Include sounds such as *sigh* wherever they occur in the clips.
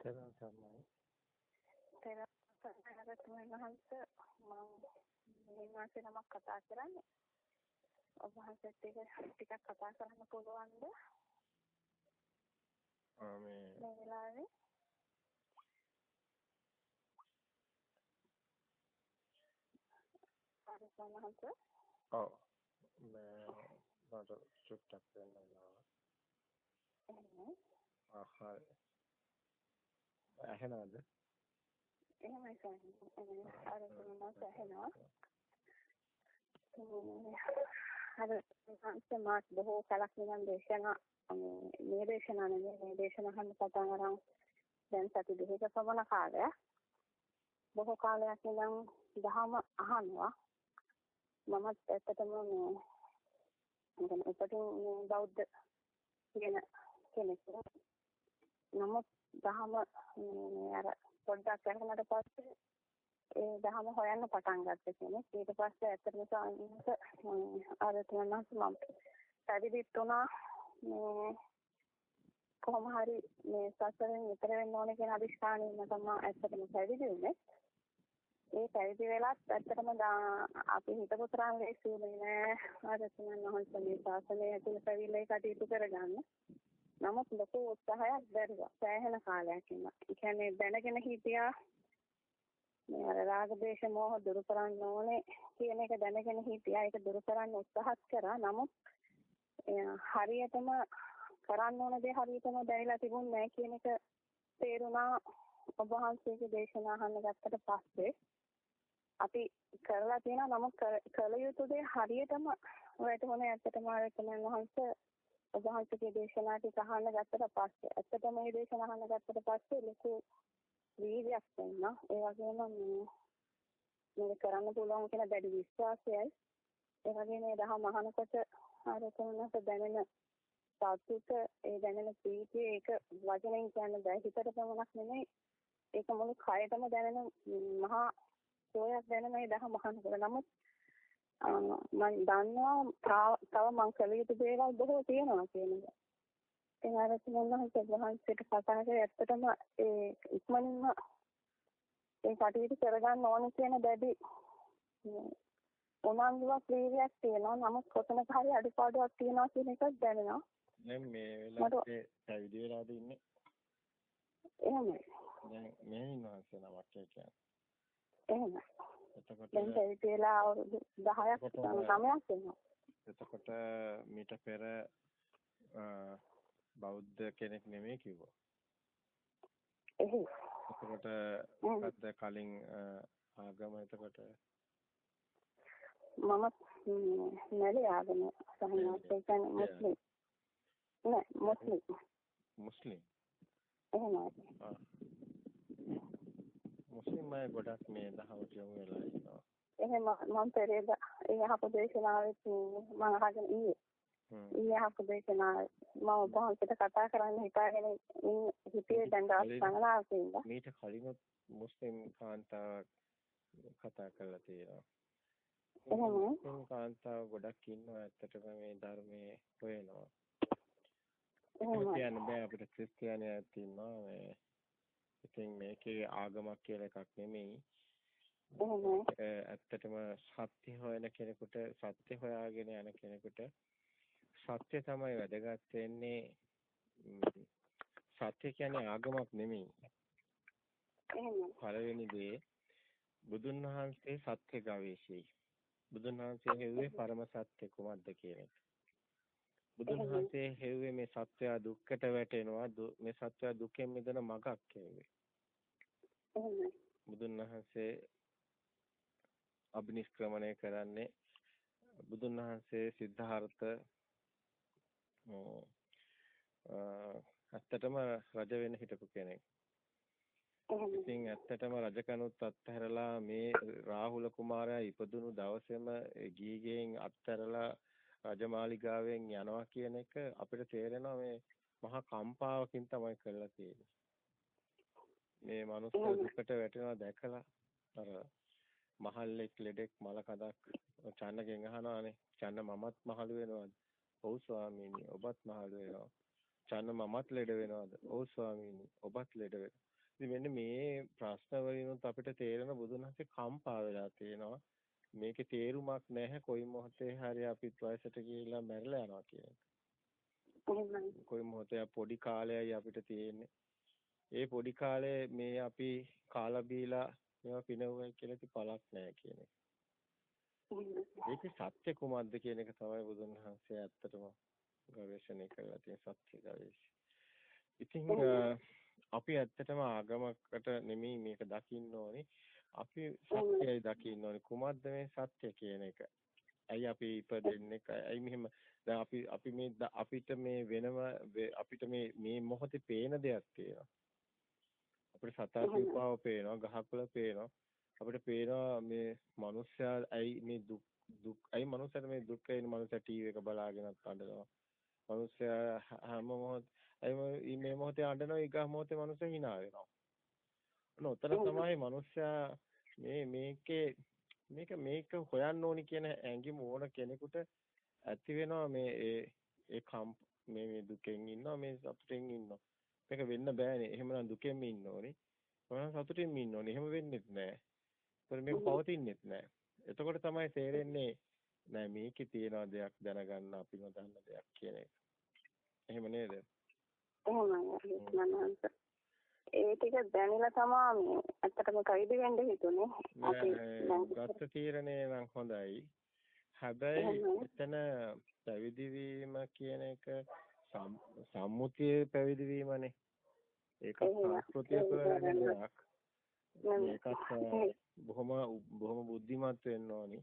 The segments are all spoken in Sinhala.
තේරුම් ගන්නයි. තේරුම් වහන්සේ මම මේ මාසේ නමක් කතා කරන්නේ. ඔබ වහන්සේත් එක ටිකක් කතා කරන්න පුළුවන්ද? ආ මේ මේ වෙලාවේ හරි සමහරවිට ඔව් මේ මට චුට්ටක් වෙන්න වෙනවා. එහෙනම් ආ හරි. ඇහෙනවද? එහෙමයි සාරි. අර මම ඇහෙනවා. අර මාත් බොහෝ කලක් නිකන් දේශනා මේ දේශනා නෙමෙයි මේ දේශනා හන්න පටන් අරන් දැන් සති දෙකක පමණ කාලයක් බොහෝ කාලයක් ඉඳන් දහම අහනවා මමත් ඇත්තටම මේ මම උපතින් බෞද්ධ කියන කෙනෙක් නමුත් දහම අර පොඩ්ඩක් කරනකට පස්සේ ඒ දහම හොයන්න පටන් ගත්ත කෙනෙක්. ඊට පස්සේ ඇත්තටම සාමිනස අර තුනස් මම පැවිදිත් වුණා. මේ කොහොම හරි මේ සසරෙන් ඈතර වෙන්න ඕනේ කියන අදිෂ්ඨානයෙන් තමයි ඇත්තටම පැවිදි වුනේ ඒ පැවිදි වෙලත් ඇත්තටම අපි හිතපු තරම් ලේසි නෑ. අර තුනන් වහන්සේ මේ ශාසනය ඇතුළේ පැවිල්ලේ කටයුතු කරගන්න. නමුත් ලොකු උත්සාහයක් දැරුවා සෑහෙන කාලයක් ඉන්න. ඒ කියන්නේ දැනගෙන හිටියා මේ අර රාග දේශ මොහ දුරු කරන්න ඕනේ කියන එක දැනගෙන හිටියා. ඒක දුරු කරන්න උත්සාහත් කරා. නමුත් හරියටම කරන්න ඕන දේ හරියටම දැරිලා තිබුණේ නැහැ කියන එක තේරුණා ඔබ වහන්සේගේ දේශනා අහන්න ගත්තට පස්සේ. අපි කරලා තියෙනවා නමුත් කළ යුතු දේ හරියටම වැටුනේ ඇත්තටම ආරතනන් වහන්සේ ඔබ වහන්සේගේ දේශනා ටික අහන්න ගත්තට පස්සේ ඇත්තටම මේ දේශනා අහන්න ගත්තට පස්සේ ලොකු වීර්යයක් වෙනවා. ඒ වගේම මේ මේක කරන්න පුළුවන් කියන දැඩි විශ්වාසයයි. ඒ වගේම මේ දහම අහනකොට අර කොහොමද දැනෙන සතුට ඒ දැනෙන ප්‍රීතිය ඒක වචනෙන් කියන්න බෑ. හිතට පමණක් නෙමෙයි ඒක මුළු කයතම දැනෙන මහා සෝයක් දැනෙන මේ දහම අහනකොට. නමුත් මම දන්නවා තව මං කළ යුතු දේවල් බොහෝ තියෙනවා කියන එක. ඉතින් අර තුන්වහන්සේ වහන්සේට කතා කරේ ඇත්තටම ඒ ඉක්මනින්ම ඒ කටයුතු කරගන්න ඕන කියන දැඩි උනන්දුවක් වීර්යයක් තියෙනවා. නමුත් කොතනක හරි අඩුපාඩුවක් තියෙනවා කියන එකක් දැනෙනවා. දැන් මේ වෙලාවේ පැවිදි වෙලාද ඉන්නේ? එහෙමයි. දැන් මේ ඉන්නවන්සේ නමක් කියන්නේ. එහෙමයි. එතකොට දැන් පැවිදි වෙලා අවුරුදු 10ක් 9ක් වෙනවා. එතකොට මීට පෙර බෞද්ධ කෙනෙක් නෙමෙයි කිව්වා. එහෙයි. එතකොට මොකද්ද කලින් ආගම එතකොට මම නැලේ ආගම සහනාත් ඒ කියන්නේ මුස්ලිම්. නෑ මුස්ලිම්. මුස්ලිම්. එහෙමයි. මුස්ලිම් අය ගොඩක් මේ දහවට යොමු වෙලා ඉන්නවා. එහෙම මම පෙරේද ඒ අහපු දේශනාවෙත් මම අහගෙන ඊයේ ඊයේ අහපු දේශනාව මම බොහොමකට කතා කරන්න හිතාගෙන හිතේ දැන් දවස් ගණනාවක් ඉඳලා මීට කලිනුත් මුස්ලිම් කාන්තාවක් කතා කරලා තියෙනවා. එහෙම කාන්තාව ගොඩක් ඉන්නවා ඇත්තටම මේ ධර්මයේ හොයනවා. එහෙම කියන්න බෑ අපිට ක්‍රිස්තියානියක් ඉන්නවා මේ ඉතින් මේකේ ආගමක් කියලා එකක් නෙමෙයි. ඇත්තටම සත්‍ය හොයන කෙනෙකුට සත්‍ය හොයාගෙන යන කෙනෙකුට සත්‍ය තමයි වැදගත් වෙන්නේ සත්‍ය කියන්නේ ආගමක් නෙමෙයි. පළවෙනි දේ බුදුන් වහන්සේ සත්‍ය ගවේෂී. බුදුන් වහන්සේ හෙව්වේ පරම සත්‍ය කුමක්ද කියන එක. බුදුන් වහන්සේ හෙව්වේ මේ සත්‍ය දුක්කට වැටෙනවා මේ සත්‍ය දුකෙන් මිදෙන මගක් හෙව්වේ. බුදුන් වහන්සේ අභිනිෂ්ක්‍රමණය කරන්නේ බුදුන් වහන්සේ සිද්ධාර්ථ ඇත්තටම රජ වෙන්න හිටපු කෙනෙක්. ඉතින් ඇත්තටම රජකනුත් අත්හැරලා මේ රාහුල කුමාරයා ඉපදුණු දවසේම ගීගෙන් අත්හැරලා රජමාලිගාවෙන් යනවා කියන එක අපිට තේරෙනවා මේ මහා කම්පාවකින් තමයි කරලා තියෙන්නේ. මේ මනුස්ස දුකට වැටෙනවා දැකලා අර මහල්ලෙක් ලෙඩෙක් මල කඳක් චන්නගෙන් අහනවානේ චන්න මමත් මහලු වෙනවද ඔව් ස්වාමීනි ඔබත් මහලු වෙනවා. චන්න මමත් ලෙඩ වෙනවද? ඔව් ස්වාමීනි ඔබත් ලෙඩ වෙනවා. ඉතින් මෙන්න මේ ප්‍රශ්න වලිනුත් අපිට තේරෙන බුදුන් වහන්සේ කම්පා වෙලා තියෙනවා. මේකේ තේරුමක් නැහැ කොයි මොහොතේ හරි අපිත් වයසට ගිහිල්ලා මැරිලා යනවා කියන එක. කොයි මොහොතේ පොඩි කාලයයි අපිට තියෙන්නේ. ඒ පොඩි කාලේ මේ අපි කාලා බීලා මේවා පිනවුවා කියලා ඉති පළක් නැහැ කියන එක. ඒකේ සත්‍ය කුමක්ද කියන එක තමයි බුදුන් වහන්සේ ඇත්තටම ගවේෂණය කරලා තියෙන සත්‍ය ගවේෂය. ඉතින් අපි ඇත්තටම ආගමකට නෙමෙයි මේක දකින්න ඕනේ. අපි සත්‍යයි දකින්න ඕනේ. කුමක්ද මේ සත්‍ය කියන එක? ඇයි අපි ඉපදෙන්නේ? ඇයි මෙහෙම දැන් අපි අපි මේ අපිට මේ වෙනම අපිට මේ මේ මොහොතේ පේන දෙයක් තියෙනවා. අපිට සතා සිව්පාව පේනවා, ගහකොළ පේනවා. අපිට පේනවා මේ මිනිස්සයා ඇයි මේ දුක් දුක් ඇයි මිනිස්සයාට මේ දුක් වෙන මිනිස්සයා ටීවී එක බලාගෙනත් අඬනවා. මිනිස්සයා හැම මොහොත ඇයි මේ මොහොතේ අඬනවා ඊගා මොහොතේ මිනිස්සයා hina වෙනවා. ඔතන තමයි මිනිස්සයා මේ මේකේ මේක මේක හොයන්න ඕනි කියන ඇඟිම ඕන කෙනෙකුට ඇති වෙනවා මේ ඒ ඒ කම් මේ මේ දුකෙන් ඉන්නවා මේ සතුටෙන් ඉන්නවා. මේක වෙන්න බෑනේ. එහෙමනම් දුකෙන්ම ඉන්න ඕනේ. එහෙනම් සතුටින්ම ඉන්න ඕනේ. එහෙම වෙන්නෙත් නෑ. ඒතර මේක පවතින්නෙත් නෑ. එතකොට තමයි තේරෙන්නේ නෑ මේකේ තියෙන දෙයක් දැනගන්න අපි නොදන්න දෙයක් කියන එක. එහෙම නේද? එහෙමයි. ඒ ටික දැනලා තමයි මේ ඇත්තටම කයිද වෙන්න හිතුනේ. අපි ගත්ත තීරණය නම් හොඳයි. හැබැයි එතන පැවිදි වීම කියන එක සම්මුතියේ පැවිදි වීමනේ. ඒක සංස්කෘතිය දෙයක්. මේකත් *laughs* බොහොම බොහොම බුද්ධිමත් වෙන්න ඕනි.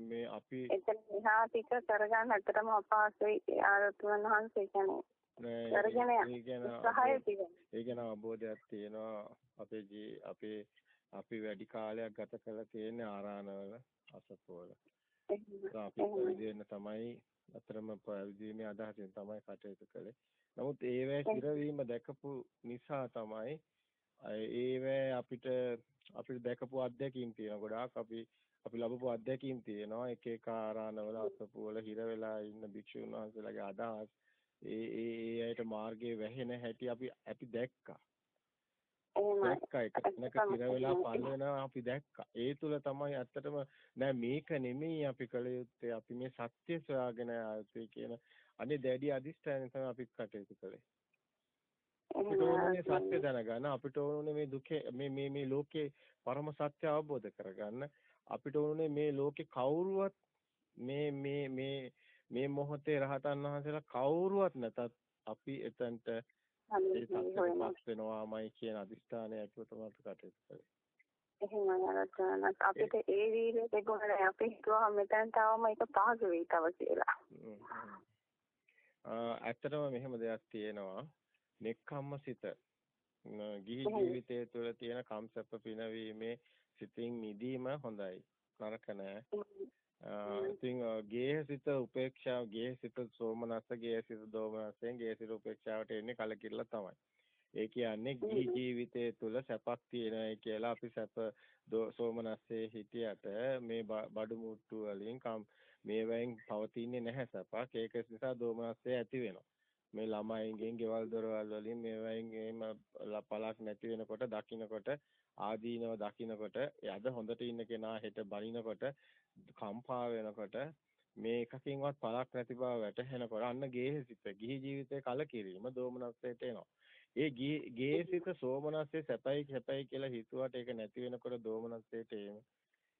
මේ අපි එතන එහා ටික කරගන්න ඇත්තටම අපහසුයි ආරතුන් වහන්සේ කියන්නේ කරගෙන ඒ ගැන අවබෝධයක් තියෙනවා අපේ ජී අපේ අපි වැඩි කාලයක් ගත කරලා තියෙන ආරාණවල අසපුවල. අපි පැවිදි තමයි අතරම පැවිදීමේ අදහසින් තමයි කටයුතු කළේ. නමුත් ඒවැ හිරවීම දැකපු නිසා තමයි ඒවැ අපිට අපිට දැකපු අත්දැකීම් තියෙනවා. ගොඩාක් අපි අපි ලැබපු අත්දැකීම් තියෙනවා. එක එක ආරාණවල අසපුවල හිර වෙලා ඉන්න භික්ෂුන් වහන්සේලාගේ අදහස් ඒ ඒ ඒ අයට මාර්ගයේ වැහෙන හැටි අපි අපි දැක්කා. දැක්කා. එක තැනක ඉර වෙලා පල් වෙනවා අපි දැක්කා. ඒ තුල තමයි ඇත්තටම නෑ මේක නෙමෙයි අපි කළ යුත්තේ. අපි මේ සත්‍ය සොයාගෙන ආයතේ කියන අනේ දැඩි අදිෂ්ඨානය තමයි අපි කටයුතු කළේ. අපිට ඕනේ සත්‍ය දැනගන්න. අපිට ඕනේ මේ දුකේ මේ මේ මේ ලෝකේ පරම සත්‍ය අවබෝධ කරගන්න. අපිට ඕනේ මේ ලෝකේ කවුරුවත් මේ මේ මේ මේ මොහොතේ රහතන් වහන්සේලා කවුරුවත් නැතත් අපි එතනට ඒ සත්‍යපත් වෙනවාමයි කියන අදිස්ථානය ඇතුව තමයි කටයුතු කරන්නේ. එහෙමයි අරචනත් අපිට ඒ වීර්යය තිබුණා අපි හිතුවා මෙතෙන් තවම ඒක පහසු වෙයි තව කියලා. ඇත්තටම මෙහෙම දෙයක් තියෙනවා. නෙක්ඛම්ම සිත ගිහි ජීවිතය තුළ තියෙන කම්සප්ප පිනවීමේ සිතින් මිදීම හොඳයි. නරක නෑ. ඉතින් ගේහසිත උපේක්ෂාව ගේහසිත සෝමනස්ස ගේහසිත දෝමනස්සෙන් ගේහසිත උපේක්ෂාවට එන්නේ කලකිරලා තමයි. ඒ කියන්නේ ගිහි ජීවිතයේ තුල සැපක් තියෙනයි කියලා අපි සැප සෝමනස්සේ හිටියට මේ බඩු මුට්ටු වලින් මේවෙන් පවතින්නේ නැහැ සැපක්. ඒක නිසා දෝමනස්සේ ඇති වෙනවා. මේ ළමයින්ගෙන් ගෙවල් දොරවල් වලින් මේවෙන් එහෙම පළක් නැති වෙනකොට දකින්නකොට ආදීනව දකින්නකොට යද හොඳට ඉන්න කෙනා හෙට බනිනකොට කම්පා වෙනකොට මේ එකකින්වත් පළක් නැති බව වැටහෙනකොට අන්න ගේහසිත ගිහි ජීවිතේ කලකිරීම දෝමනස්සයට එනවා. ඒ ගේහසිත සෝමනස්සේ සැපයි සැපයි කියලා හිතුවට ඒක නැති වෙනකොට දෝමනස්සයට ඒ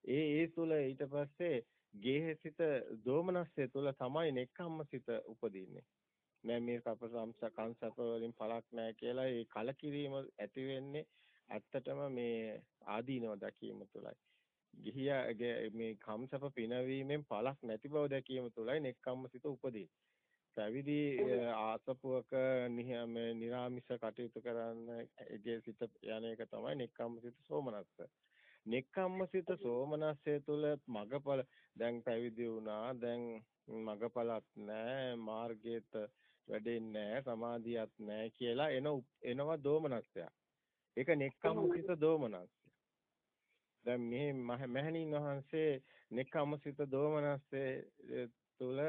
ඒ තුල ඊට පස්සේ ගේහසිත දෝමනස්සේ තුල තමයි නෙක්ඛම්මසිත උපදින්නේ. නෑ මේ කප සම්ස කංශප වලින් පළක් නැහැ කියලා ඒ කලකිරීම ඇති වෙන්නේ ඇත්තටම මේ ආදීනව දැකීම තුලයි. ගිහියා මේ කම්සප පිනවීමෙන් පළක් නැති බව දැකීම තුළයි නෙක්ඛම්මසිත උපදී. පැවිදි ආසපුවක නිර්ාමිෂ කටයුතු කරන්න ඒකේ සිත යන එක තමයි නෙක්ඛම්මසිත සෝමනස්ස. නෙක්ඛම්මසිත සෝමනස්සේ තුළ මගපල දැන් පැවිදි වුණා දැන් මගපලත් නැහැ මාර්ගයේත් වැඩෙන්නේ නැහැ සමාධියක් නැහැ කියලා එන එනවා දෝමනස්සයක්. ඒක නෙක්ඛම්මසිත දෝමනස්ස. දැන් මේ මහණීන් වහන්සේ නෙකමසිත දෝමනස්සේ තුල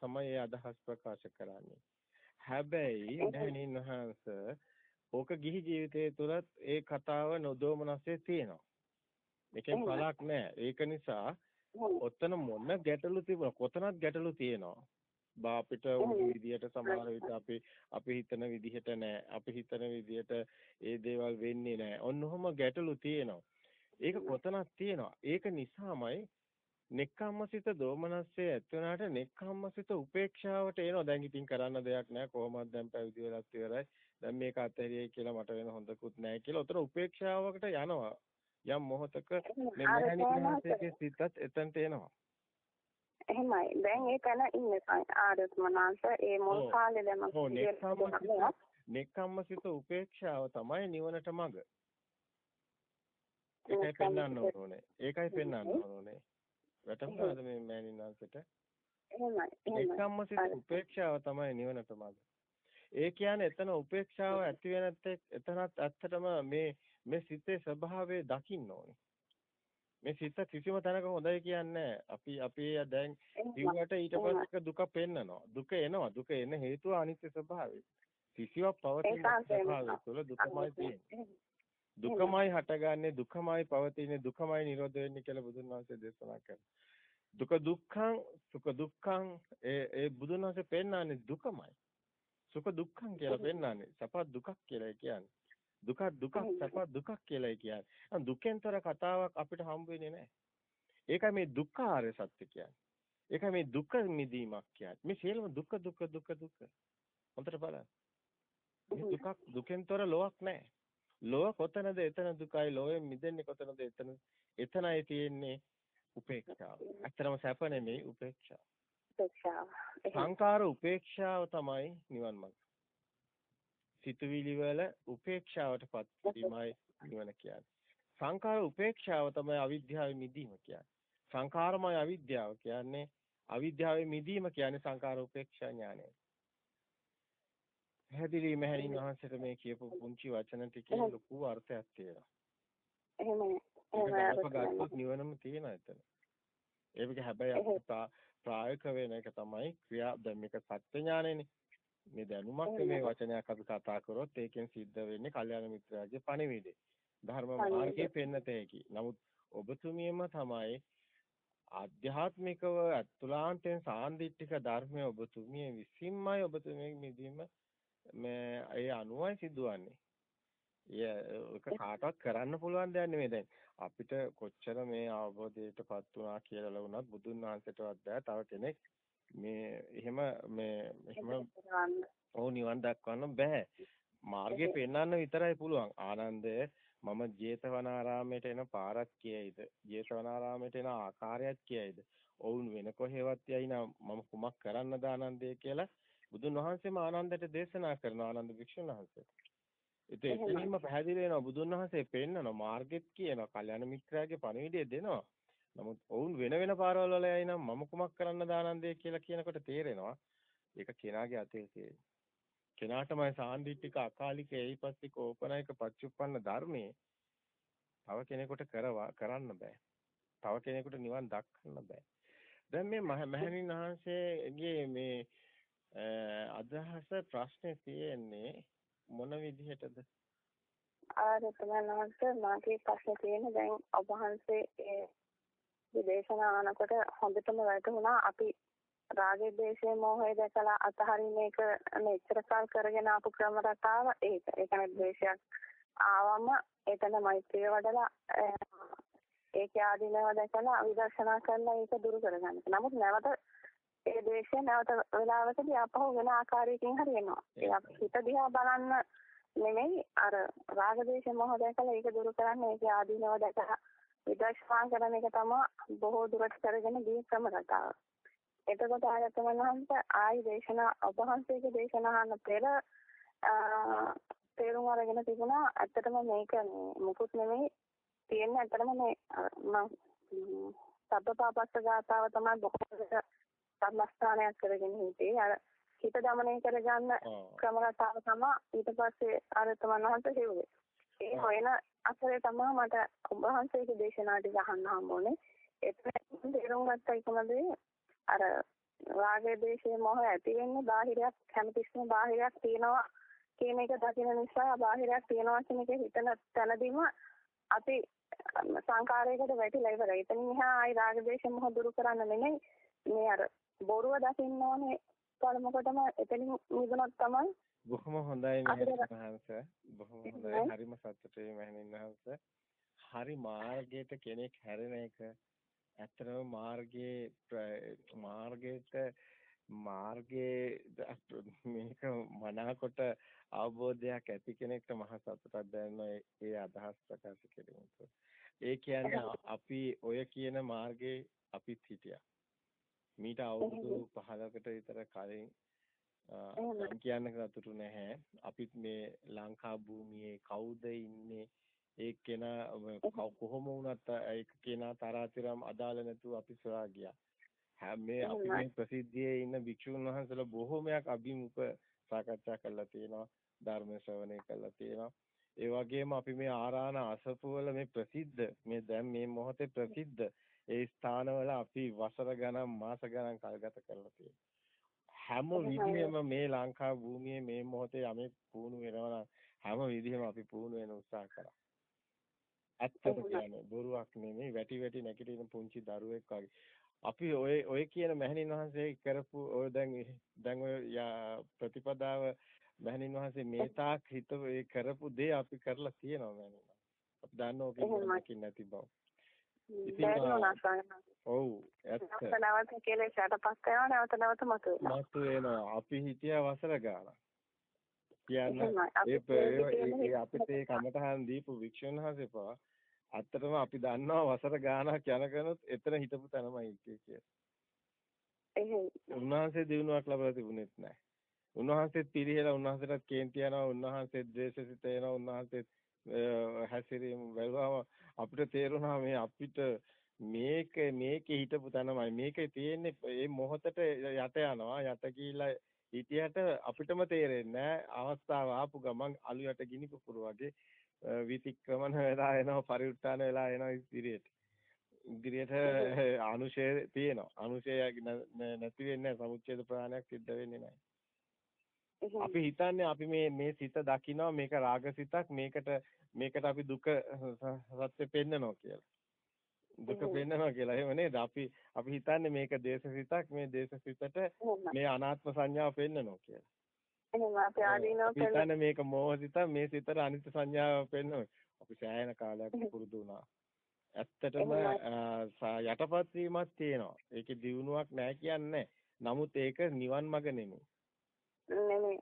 තමයි අදහස් ප්‍රකාශ කරන්නේ. හැබැයි මහණින් වහන්සේ ඕක ගිහි ජීවිතයේ තුලත් ඒ කතාව නොදෝමනස්සේ තියෙනවා. මේකෙන් පළක් නැහැ. ඒක නිසා ඔතන මොන ගැටලු තිබුණා කොතනත් ගැටලු තියෙනවා. බා අපිට විදියට සමහර විට අපි අපි හිතන විදිහට නෑ. අපි හිතන විදිහට ඒ දේවල් වෙන්නේ නෑ. ඔන්නෝම ගැටලු තියෙනවා. ඒක කොතනක් තියෙනවා. ඒක නිසාමයි නෙක්ඛම්මසිත දෝමනස්සේ ඇත්වනාට නෙක්ඛම්මසිත උපේක්ෂාවට එනවා. දැන් ඉතින් කරන්න දෙයක් නැහැ. කොහොමද දැන් පැවිදි වෙලත් ඉවරයි. දැන් මේක අතහැරියයි කියලා මට වෙන හොඳකුත් නැහැ කියලා. උතර උපේක්ෂාවකට යනවා. යම් මොහතක මේ මහණිකේ සිතත් එතනට එනවා. එහෙමයි. දැන් ඒ තැන ඉන්නේ ආරත්මනාංශ ඒ මුල් කාලේ දැන් මම නෙක්ඛම්මසිත උපේක්ෂාව තමයි නිවනට මඟ. ඒකයි පෙන්වන්න ඕනේ. ඒකයි පෙන්වන්න ඕනේ. වැටහුණාද මේ මෑණින්වන්සට? එහෙමයි. නෙක්ඛම්මසිත උපේක්ෂාව තමයි නිවනට මඟ. ඒ කියන්නේ එතන උපේක්ෂාව ඇති වෙන එතනත් ඇත්තටම මේ මේ සිතේ ස්වභාවය දකින්න ඕනේ. මේ සිත කිසිම තැනක හොඳයි කියන්නේ අපි අපි දැන් කිව්වට ඊට පස්සේ දුක පෙන්නනවා. දුක එනවා. දුක එන හේතුව අනිත්‍ය ස්වභාවය. කිසිවක් පවතින ස්වභාවය තුළ දුකමයි තියෙන්නේ. දුකමයි හටගන්නේ දුකමයි පවතින්නේ දුකමයි නිරෝධ වෙන්නේ කියලා බුදුන් වහන්සේ දේශනා කරනවා. දුක දුක්ඛං සුඛ දුක්ඛං ඒ ඒ බුදුන් වහන්සේ පෙන්නන්නේ දුකමයි. සුඛ දුක්ඛං කියලා පෙන්නන්නේ. සපත් දුකක් කියලා කියන්නේ. දුක දුකක් සැප දුකක් කියලා කියන්නේ. දුකෙන්තර කතාවක් අපිට හම්බ වෙන්නේ නැහැ. ඒකයි මේ දුක්ඛාරය සත්‍ය කියන්නේ. ඒකයි මේ දුක මිදීමක් කියන්නේ. මේ සියලුම දුක දුක දුක දුක. හොඳට බලන්න. මේ දුකක් දුකෙන්තර ලොවක් නැහැ. ලොව කොතනද එතන දුකයි ලොවෙන් මිදෙන්නේ කොතනද එතන එතනයි තියෙන්නේ උපේක්ෂාව. ඇත්තටම සැප නෙමෙයි උපේක්ෂාව. උපේක්ෂාව. සංකාර උපේක්ෂාව තමයි නිවන් මඟ. සිතුවිලි වල උපේක්ෂාවටපත් වීමයි නිවන කියන්නේ. සංඛාර උපේක්ෂාව තමයි අවිද්‍යාවේ මිදීම කියන්නේ. සංඛාරමය අවිද්‍යාව කියන්නේ අවිද්‍යාවේ මිදීම කියන්නේ සංඛාර උපේක්ෂා ඥානය. පැහැදිලි මහණින් වහන්සේට මේ කියපු පුංචි වචන ටිකේ ලොකු අර්ථයක් තියෙනවා. එහෙමයි. එහෙමයි. නිවනම තියෙනවා එතන. ඒක හැබැයි අපිට ප්‍රායෝගික වෙන එක තමයි ක්‍රියා දැන් මේක සත්‍ය ඥානෙනේ. මේ දැනුමක් මේ වචනයක් අපි කතා කරොත් ඒකෙන් සිද්ධ වෙන්නේ කල්යාණ මිත්‍රයාගේ පණිවිඩය. ධර්ම මාර්ගයේ පෙන්නත හැකි. නමුත් ඔබතුමියම තමයි ආධ්‍යාත්මිකව අතුලාන්තයෙන් සාන්දිටික ධර්මයේ ඔබතුමිය විසින්මයි ඔබතුමිය මිදීම මේ ඒ අනුවයි සිදුවන්නේ. ඒක කාටවත් කරන්න පුළුවන් දෙයක් නෙමෙයි දැන් අපිට කොච්චර මේ අවබෝධයටපත් වුණා කියලා වුණත් බුදුන් වහන්සේටවත් බෑ තව කෙනෙක් මේ එහෙම මේ එහෙම ඔව් නිවන් දක්වන්න බෑ. මාර්ගය පෙන්වන්න විතරයි පුළුවන්. ආනන්දය මම ජේතවනාරාමයට එන පාරක් කියයිද? ජේතවනාරාමයට එන ආකාරයක් කියයිද? ඔවුන් වෙන කොහෙවත් යයි නම් මම කුමක් කරන්නද ආනන්දය කියලා බුදුන් වහන්සේම ආනන්දට දේශනා කරනවා ආනන්ද භික්ෂුන් වහන්සේට. ඒත් එතනින්ම පැහැදිලි වෙනවා බුදුන් වහන්සේ පෙන්නනවා මාර්ගෙත් කියනවා කල්‍යාණ මිත්‍රයාගේ පණිවිඩය දෙනවා. නමුත් ඔවුන් වෙන වෙන පාරවල් වල යයි නම් මම කුමක් කරන්න දානන්දේ කියලා කියනකොට තේරෙනවා ඒක කෙනාගේ අතේ තියෙන. කෙනාටමයි සාන්දිටික අකාලික ඒයිපස්සික ඕපනයික පච්චුප්පන්න ධර්මයේ තව කෙනෙකුට කරවා කරන්න බෑ. තව කෙනෙකුට නිවන් දක්වන්න බෑ. දැන් මේ මහණින් වහන්සේගේ මේ අදහස ප්‍රශ්නේ තියෙන්නේ මොන විදිහටද? ආර තමයි මාගේ ප්‍රශ්නේ තියෙන්නේ දැන් ඔබ වහන්සේ මේ දේශනා අහනකොට හොඳටම වැටහුණා අපි රාගය දේශය මොහය දැකලා අතහරින එක මෙච්චර කල් කරගෙන ආපු ක්‍රම රටාව ඒක. ඒ කියන්නේ ද්වේෂයක් ආවම එතන මෛත්‍රිය වඩලා ඒකේ ආදීනව දැකලා විදර්ශනා කරලා ඒක දුරු කරගන්න. නමුත් නැවත ඒ ද්වේෂය නැවත වෙලාවකදී අපහු වෙන ආකාරයකින් හරි එනවා. ඒ අපි හිත දිහා බලන්න නෙමෙයි අර රාග දේශ මොහ දැකලා ඒක දුරු කරන්න ඒකේ ආදීනව දැකලා විදර්ශනා කරන එක තමයි බොහෝ දුරට කරගෙන ගිය ක්‍රම රටාව. එතකොට ආයතන වහන්සේ ආයි දේශනා ඔබවහන්සේගේ දේශනා අහන්න පෙර තේරුම් අරගෙන තිබුණා ඇත්තටම මේක මුකුත් නෙමෙයි තියෙන්නේ ඇත්තටම මේ මම සබ්බපාපස්ස ගාතාව තමයි බොහෝ සම්මස්ථානයක් කරගෙන හිටියේ අර හිත දමනය කරගන්න ක්‍රම කතාව තමයි ඊට පස්සේ අර තමන් වහන්සේ හෙව්වේ. ඒ හොයන අතරේ තමයි මට ඔබ වහන්සේගේ දේශනා ටික අහන්න හම්බුනේ. ඒත් තේරුම් ගත්ත එකම දේ අර රාගයේ දේශයේ මොහ ඇති වෙන්නේ බාහිරයක් හැමතිස්සෙම බාහිරයක් තියෙනවා කියන එක දකින නිසා බාහිරයක් තියෙනවා කියන එක හිතන තැනදීම අපි සංකාරයකට වැටිලා ඉවරයි. එතනින් එහා ආයි රාග දේශ මොහ දුරු කරන්න නෙමෙයි මේ අර බොරුව දකින්න ඕනේ පළමුවටම එතනින් නිදුනොත් තමයි බොහොම හොඳයි මහත්මහංශ බොහොම හොඳයි හරිම සතුටුයි මහණින්වහන්ස හරි මාර්ගයට කෙනෙක් හැරෙන එක ඇත්තටම මාර්ගයේ මාර්ගයට මාර්ගයේ මේක මනාකොට අවබෝධයක් ඇති කෙනෙක්ට මහ සතුටක් දැනෙනවා ඒ අදහස් ප්‍රකාශ කිරීමට. ඒ කියන්නේ අපි ඔය කියන මාර්ගේ අපිත් හිටියා. මීට අවුරුදු 15කට විතර කලින් මම කියන්න සතුටු නැහැ. අපිත් මේ ලංකා භූමියේ කවුද ඉන්නේ ඒ කෙනා කොහොම වුණත් ඒක කෙනා තරාතිරම් අදාළ නැතුව අපි සොයා ගියා. මේ අපි මේ ප්‍රසිද්ධියේ ඉන්න භික්ෂුන් වහන්සේලා බොහෝමයක් අභිමුඛ සාකච්ඡා කරලා තියෙනවා. ධර්ම ශ්‍රවණය කරලා තියෙනවා. ඒ වගේම අපි මේ ආරාණ අසපුවල මේ ප්‍රසිද්ධ මේ දැන් මේ මොහොතේ ප්‍රසිද්ධ ඒ ස්ථානවල අපි වසර ගණන් මාස ගණන් කල්ගත කරලා තියෙනවා. හැම විදිහෙම මේ ලංකා භූමියේ මේ මොහොතේ යමෙක් පුහුණු වෙනවා හැම විදිහෙම අපි පුහුණු වෙන උත්සාහ කරා. ඇත්තට කියන්නේ බොරුවක් නෙමෙයි වැටි වැටි නැගිටින පුංචි දරුවෙක් වගේ. අපි ඔය ඔය කියන මහණින් වහන්සේ කරපු ඔය දැන් දැන් ඔය ප්‍රතිපදාව මහණින් වහන්සේ මේ තාක් හිත කරපු දේ අපි කරලා තියෙනවා මහණින්. අපි දන්න ඕකේ නැති බව. ඔව් ඇත්ත. නැවත කෙලෙස් යටපත් කරනවා නැවත නැවත මතුවෙනවා. මතුවෙනවා. අපි හිතියා වසර ගානක්. කියන්න ඒ අපිට ඒ කමටහන් දීපු වික්ෂුන් වහන්සේපා අත්තටම අපි දන්නවා වසර ගානක් යනකනොත් එතන හිටපු තැනමයි කියලා. එහෙයි. උන්වහන්සේ දිනුවක් ලැබලා තිබුණෙත් නැහැ. උන්වහන්සේත් පිළිහෙලා උන්වහන්සේටත් කේන්ති යනවා උන්වහන්සේ ද්වේෂසිත එනවා උන්වහන්සේ හැසිරීම බැලුවම අපිට තේරුණා මේ අපිට මේක මේකේ හිටපු තැනමයි. මේකේ තියෙන්නේ මේ මොහොතට යට යනවා. යට ගිහිලා හිටියට අපිටම තේරෙන්නේ අවස්ථාව ආපු ගමන් අලු යට ගිනි පුපුර වගේ විතික්‍රමන වෙලා එනවා පරිඋත්තාන වෙලා එනවා ඉදිරියට. ඉදිරියට අනුශය තියෙනවා. අනුශය නැති වෙන්නේ සමුච්ඡේද ප්‍රාණයක් සිද්ධ වෙන්නේ නැහැ අපි හිතන්නේ අපි මේ මේ සිත දකිනවා මේක රාගසිතක් මේකට මේකට අපි දුක සත්‍ය පෙන්නනවා කියලා දුක පෙන්නනවා කියලා. එහෙම නේද? අපි අපි හිතන්නේ මේක දේශසිතක් මේ දේශසිතට මේ අනාත්ම සංඥාව පෙන්නනවා කියලා. එහෙනම් අපි ආදීනව හිතන්නේ මේක මෝහසිත මේ සිතට අනිත්‍ය සංඥාව පෙන්නනවා. අපි සෑහෙන කාලයක් පුරුදු වුණා. ඇත්තටම යටපත් වීමක් තියෙනවා. ඒකේ දියුණුවක් නැහැ කියන්නේ. නමුත් ඒක නිවන් මඟ නෙමෙයි. නෙමෙයි.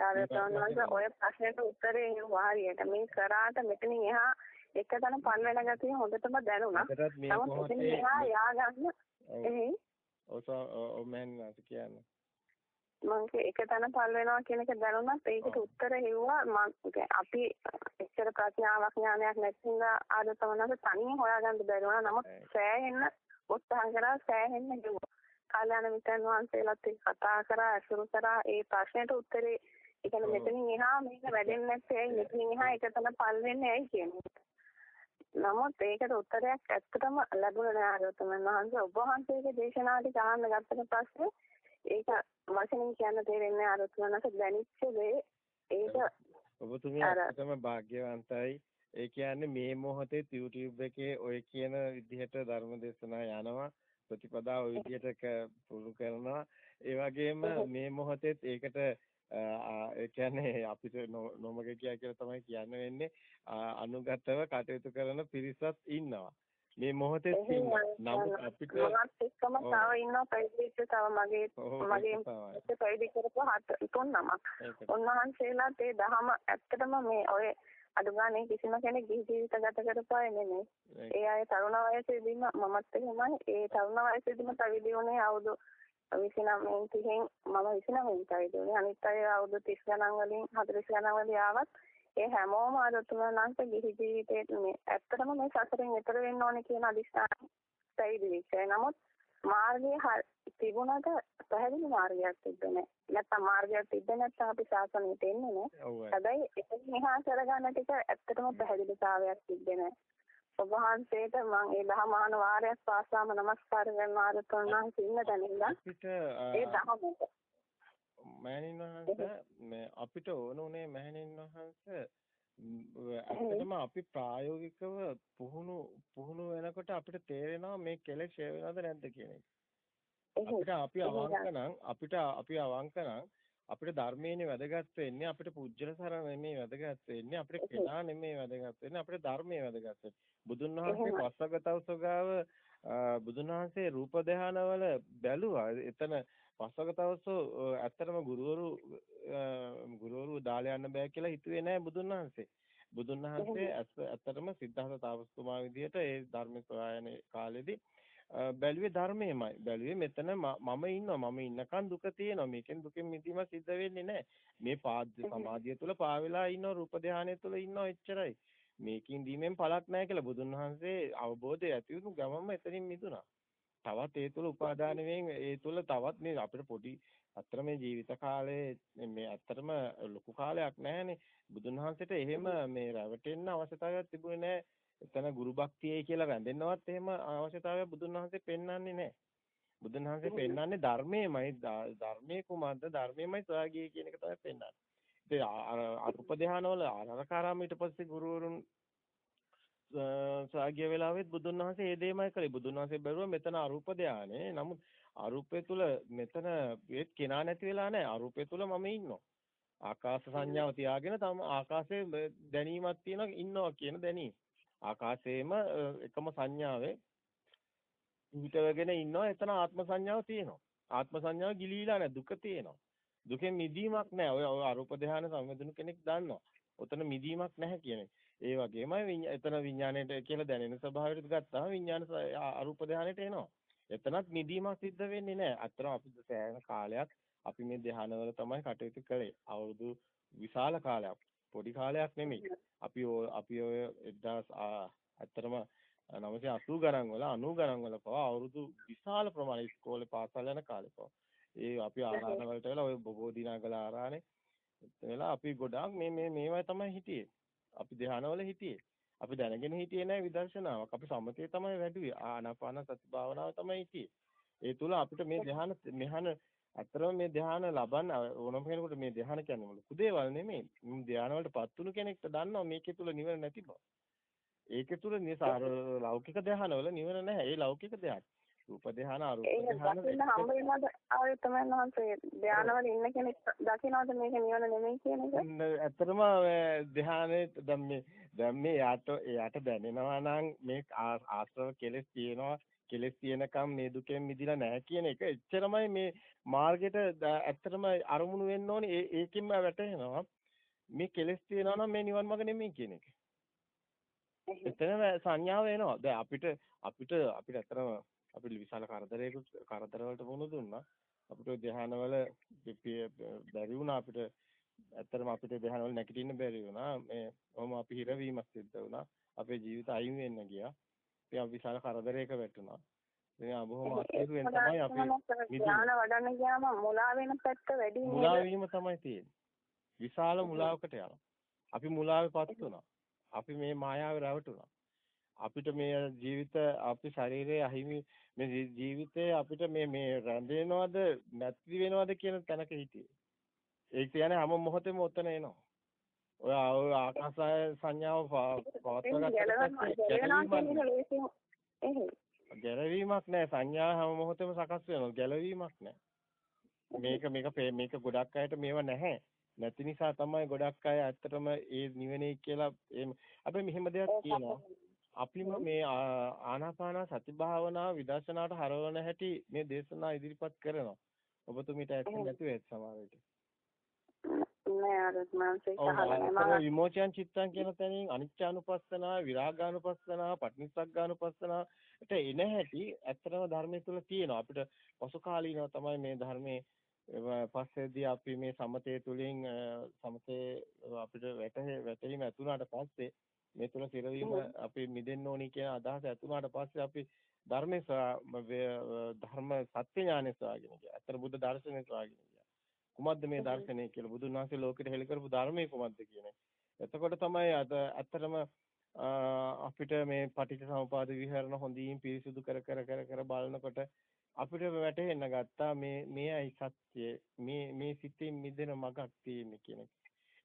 අර තවනවාද ඔය ප්‍රශ්නෙට උත්තරේ වාරියට. මේ කරාට මෙතනින් එහා එක තැන පන් වෙන ගතිය හොඳටම දැනුණා. නමුත් එතන එහා යාගන්න එහේ ඔස ඔ මෑන් කියන්නේ. මම එක තැන පල් වෙනවා කියන එක දැනුණත් ඒකට උත්තර හෙව්වා මම අපි එච්චර ප්‍රඥාවක් ඥානයක් නැතිනම් ආද තමනක තනියෙන් හොයාගන්න බැරි වුණා. නමුත් සෑහෙන්න උත්සාහ කරා සෑහෙන්න ගෙවුවා කාලයන මිත්‍රන් වහන්සේලාත් එක්ක කතා කරා අසුරු කරා ඒ ප්‍රශ්නෙට උත්තරේ. ඒ කියන්නේ මෙතනින් එහා මේක වැඩෙන්නේ නැත්තේ ඇයි? මෙතනින් එහා එක තැන පල් වෙන්නේ ඇයි කියන එක නමුත් ඒකට උත්තරයක් ඇත්තටම ලැබුණේ නෑ අරතමන් වහන්සේ. ඔබ වහන්සේගේ දේශනා ටික අහන්න ගත්තට පස්සේ ඒක වචනින් කියන්න තේරෙන්නේ අරතමන්ට දැනෙච්ච දේ ඒක ඔබතුමිය ඇත්තටම වාග්යවන්තයි ඒ කියන්නේ මේ මොහොතේ YouTube එකේ ඔය කියන විදිහට ධර්ම දේශනා යනවා ප්‍රතිපදා ඔය විදිහට පුරු කරනවා. ඒ වගේම මේ මොහොතේත් ඒකට ඒ කියන්නේ අපිට නොමග කියා කියලා තමයි කියන්න වෙන්නේ. අනුගතව කටයුතු කරන පිරිසක් ඉන්නවා. මේ මොහොතේ ඉන්නවා. නමුත් අපිට මමත් එක්කම තව ඉන්නවා පැවිදිච්ච තව මගේ මගේ පැවිදි කරපු හත තුන් නමක්. උන්වහන්සේලාත් ඒ දහම ඇත්තටම මේ ඔය අදුගානේ කිසිම කෙනෙක් ගිහි ජීවිත ගත කරපාය නෙමෙයි. ඒ අය තරුණ වයසේදීම මමත් එහෙමයි. ඒ තරුණ වයසේදීම පැවිදි වුණේ අවුරුදු 29 30න් මම 29 පැවිදි වුණේ. අනිත් අය අවුරුදු 30 ගණන් වලින් 40 ගණන් වලින් ආවත් ඒ හැමෝම අරතුමනන්ත ගිහි ජීවිතේ මේ ඇත්තටම මේ සසරෙන් එතර වෙන්න ඕනේ කියන අදිස්ථාන පැවිදි වෙච්චයි. නමුත් මාර්ගයේ තිබුණාට පැහැදිලි මාර්ගයක් තිබෙන්නේ නැත්නම් මාර්ගයක් තිබෙන්නේ නැත්නම් අපි ශාසනයට එන්නේ නැහැ. හැබැයි එතන මෙහා කරගන්න ටික ඇත්තටම පැහැදිලිතාවයක් තිබෙන්නේ ඔබ වහන්සේට මම ඒ දහම අහන වාරයක් පාසාම নমස්කාර කරනවා අර තුන්නම් ඉන්න ඉඳන් අපිට ඒ දහමට. මෑණින් වහන්සේ මේ අපිට ඕන උනේ මෑණින් වහන්සේ ඇත්තටම අපි ප්‍රායෝගිකව පුහුණු පුහුණු වෙනකොට අපිට තේරෙනවා මේ කෙලෙස් ෂේ වෙනවද නැද්ද කියන එක. අපිට අපි අවංක නම් අපිට අපි අවංක නම් අපිට ධර්මයේනේ වැදගත් වෙන්නේ අපිට පුජ්‍යල සරණ නෙමෙයි වැදගත් වෙන්නේ අපිට කෙනා නෙමෙයි වැදගත් වෙන්නේ අපිට ධර්මයේ වැදගත් වෙන්නේ. බුදුන් වහන්සේ පස්සගතවසගාව බුදුන් වහන්සේ රූප ධානවල බැලුවා. එතන පස්සගතවසෝ ඇත්තටම ගුරුවරු ගුරුවරු දාලා යන්න බෑ කියලා හිතුවේ නෑ බුදුන් වහන්සේ. බුදුන් වහන්සේ ඇත්තටම සිද්ධාර්ථ තාපසතුමා විදිහට ඒ ධර්ම සොයායන කාලෙදී බැලුවේ ධර්මයමයි. බැලුවේ මෙතන මම ඉන්නවා. මම ඉන්නකන් දුක තියෙනවා. මේකෙන් දුකෙන් මිදීම සිද්ධ වෙන්නේ නැහැ. මේ පාද්‍ය සමාධිය තුළ පාවෙලා ඉන්න රූප ධානය තුළ ඉන්නවා එච්චරයි. මේකින් දීමෙන් පළක් නැහැ කියලා බුදුන් වහන්සේ අවබෝධය ඇති වුණු ගමන්ම එතනින් මිදුණා. තවත් ඒ තුළ උපාදාන ඒ තුළ තවත් මේ අපිට පොඩි අතර මේ ජීවිත කාලේ මේ ඇත්තටම ලොකු කාලයක් නැහැනේ බුදුන් වහන්සේට එහෙම මේ රැවටෙන්න අවශ්‍යතාවයක් තිබුණේ නැහැ එතන ගුරු භක්තියයි කියලා වැඳෙන්නවත් එහෙම අවශ්‍යතාවයක් බුදුන් වහන්සේ පෙන්වන්නේ නැහැ බුදුන් වහන්සේ පෙන්වන්නේ ධර්මයේමයි ධර්මයේ කුමද්ද ධර්මයේමයි සොයාගියේ කියන එක තමයි පෙන්වන්නේ ඉතින් අරුප ධානවල අරකාරාම ඊට පස්සේ ගුරුවරුන් සාගිය වෙලාවෙත් බුදුන් වහන්සේ ඒ දෙයමයි කළේ. බුදුන් වහන්සේ බැලුවා මෙතන අරූප ධානය. නමුත් අරූපය තුල මෙතන ඒත් කෙනා නැති වෙලා නැහැ. අරූපය තුල මම ඉන්නවා. ආකාශ සංඥාව තියාගෙන තම ආකාශයේ දැනීමක් තියෙනවා ඉන්නවා කියන දැනීම. ආකාශයේම එකම සංඥාවේ පිටවගෙන ඉන්නවා. එතන ආත්ම සංඥාව තියෙනවා. ආත්ම සංඥාව ගිලීලා නැහැ. දුක තියෙනවා. දුකෙන් මිදීමක් නැහැ. ඔය අරූප ධානය සම්වැදුණු කෙනෙක් දන්නවා. ඔතන මිදීමක් නැහැ කියන්නේ. ඒ වගේමයි එතන විඥාණයට කියලා දැනෙන ස්වභාවයට ගත්තාම විඥාන අරූප ධානයට එනවා. එතනත් නිදීමක් සිද්ධ වෙන්නේ නැහැ. අත්‍තරම අපි සෑහෙන කාලයක් අපි මේ ධානවල තමයි කටයුතු කළේ. අවුරුදු විශාල කාලයක්. පොඩි කාලයක් නෙමෙයි. අපි අපි ඔය 1000 අත්‍තරම 980 ගණන් වල 90 ගණන් වල පවා අවුරුදු විශාල ප්‍රමාණයක් ඉස්කෝලේ පාසල් යන කාලේ පවා. ඒ අපි ආරාධන වලට වෙලා ඔය බොබෝ දිනාගල ආරානේ වෙලා අපි ගොඩාක් මේ මේ මේවා තමයි හිටියේ. අපි ධානවල හිටියේ. අපි දැනගෙන හිටියේ නෑ විදර්ශනාවක්. අපි සමතේ තමයි වැඩුවේ. ආනාපාන සති භාවනාව තමයි හිටියේ. ඒ තුල අපිට මේ ධාන මෙහන අතරම මේ ධාන ලබන්න ඕනම කෙනෙකුට මේ ධාන කියන්නේ මොකද? දේවල් නෙමෙයි. මේ ධාන වලටපත් වුණු කෙනෙක්ට දන්නවා මේකේ තුල නිවන නැති බව. ඒකේ තුල නිසාර ලෞකික ධානවල නිවන නැහැ. ඒ ලෞකික ධාන. රූප ධාන අරූප ධාන ඒක හම්බ වෙනවද ආයෙ තමයි මහන්සේ ධානවල ඉන්න කෙනෙක් දකින්නවද මේක නිවන නෙමෙයි කියන එක ඇත්තටම ධානයේ දැන් මේ දැන් මේ යාට එයාට දැනෙනවා නම් මේ ආශ්‍රව කෙලෙස් තියෙනවා කෙලෙස් තියෙනකම් මේ දුකෙන් මිදිලා නැහැ කියන එක එච්චරමයි මේ මාර්ගෙට ඇත්තටම අරමුණු වෙන්න ඕනේ ඒ ඒකින්ම වැටහෙනවා මේ කෙලෙස් තියෙනවා නම් මේ නිවන් මාර්ග නෙමෙයි කියන එක. එතන සංඥාව එනවා. දැන් අපිට අපිට අපිට ඇත්තටම අපිට විශාල කරදරයක කරදර වලට මුහුණ දුන්නා. අපිට ධ්‍යානවල බැරි වුණා අපිට ඇත්තටම අපිට ධ්‍යානවල නැගිටින්න බැරි වුණා. මේ කොහොම අපි හිරවීමක් සිද්ධ වුණා. අපේ ජීවිත අයින් වෙන්න ගියා. ඉතින් විශාල කරදරයක වැටුණා. ඉතින් බොහොම අසීරුවෙන් තමයි අපි ධ්‍යාන වඩන්න ගියාම මුලා වෙන පැත්ත වැඩි මුලා වීම තමයි තියෙන්නේ. විශාල මුලාවකට යනවා. අපි මුලාවේපත් වුණා. අපි මේ මායාවේ රැවටුණා. අපිට මේ ජීවිත අපි ශරීරයේ අහිමි මේ ජීවිතේ අපිට මේ මේ රැඳෙනවද නැති වෙනවද කියන තැනක හිටියේ. ඒ කියන්නේ හැම මොහොතෙම ඔතන එනවා. ඔය ආකාශය සංඥාව ගැලවීමක් නැහැ සංඥා හැම මොහොතෙම සකස් වෙනවා ගැලවීමක් නැහැ. මේක මේක මේක ගොඩක් අයට මේව නැහැ. නැති නිසා තමයි ගොඩක් අය ඇත්තටම ඒ නිවෙනේ කියලා අපි මෙහෙම දෙයක් කියනවා. අපිම මේ ආනාපාන සති භාවනාව විදර්ශනාට හරවන හැටි මේ දේශනා ඉදිරිපත් කරනවා. ඔබතුමීට ඇත්ත නැතුව ඇත් සමහර විට. නෑ අර මානසික විමෝචයන් චිත්තං කියන තැනින් අනිච්චානුපස්සනා විරාගානුපස්සනා පටිනිස්සග්ගානුපස්සනා ට එන හැටි ඇත්තටම ධර්මයේ තුල තියෙනවා. අපිට පසු කාලීනව තමයි මේ ධර්මයේ පස්සේදී අපි මේ සමතේ තුලින් සමතේ අපිට වැටහෙ වැටීම ඇතුණාට පස්සේ මේ තුල සිරවීම අපි මිදෙන්න ඕනි කියන අදහස ඇතුණාට පස්සේ අපි ධර්මයේ ධර්ම සත්‍ය ඥානය සොයාගෙන ගියා. අතර බුද්ධ දර්ශනය සොයාගෙන ගියා. කුමද්ද මේ දර්ශනය කියලා බුදුන් වහන්සේ ලෝකෙට හෙළි කරපු ධර්මයේ කුමද්ද කියන්නේ. එතකොට තමයි අද ඇත්තටම අපිට මේ පටිච්ච සමුපාද විහරණ හොඳින් පිරිසුදු කර කර කර කර බලනකොට අපිට වැටහෙන්න ගත්තා මේ මේයි සත්‍ය මේ මේ සිතින් මිදෙන මගක් තියෙන්නේ කියන එක.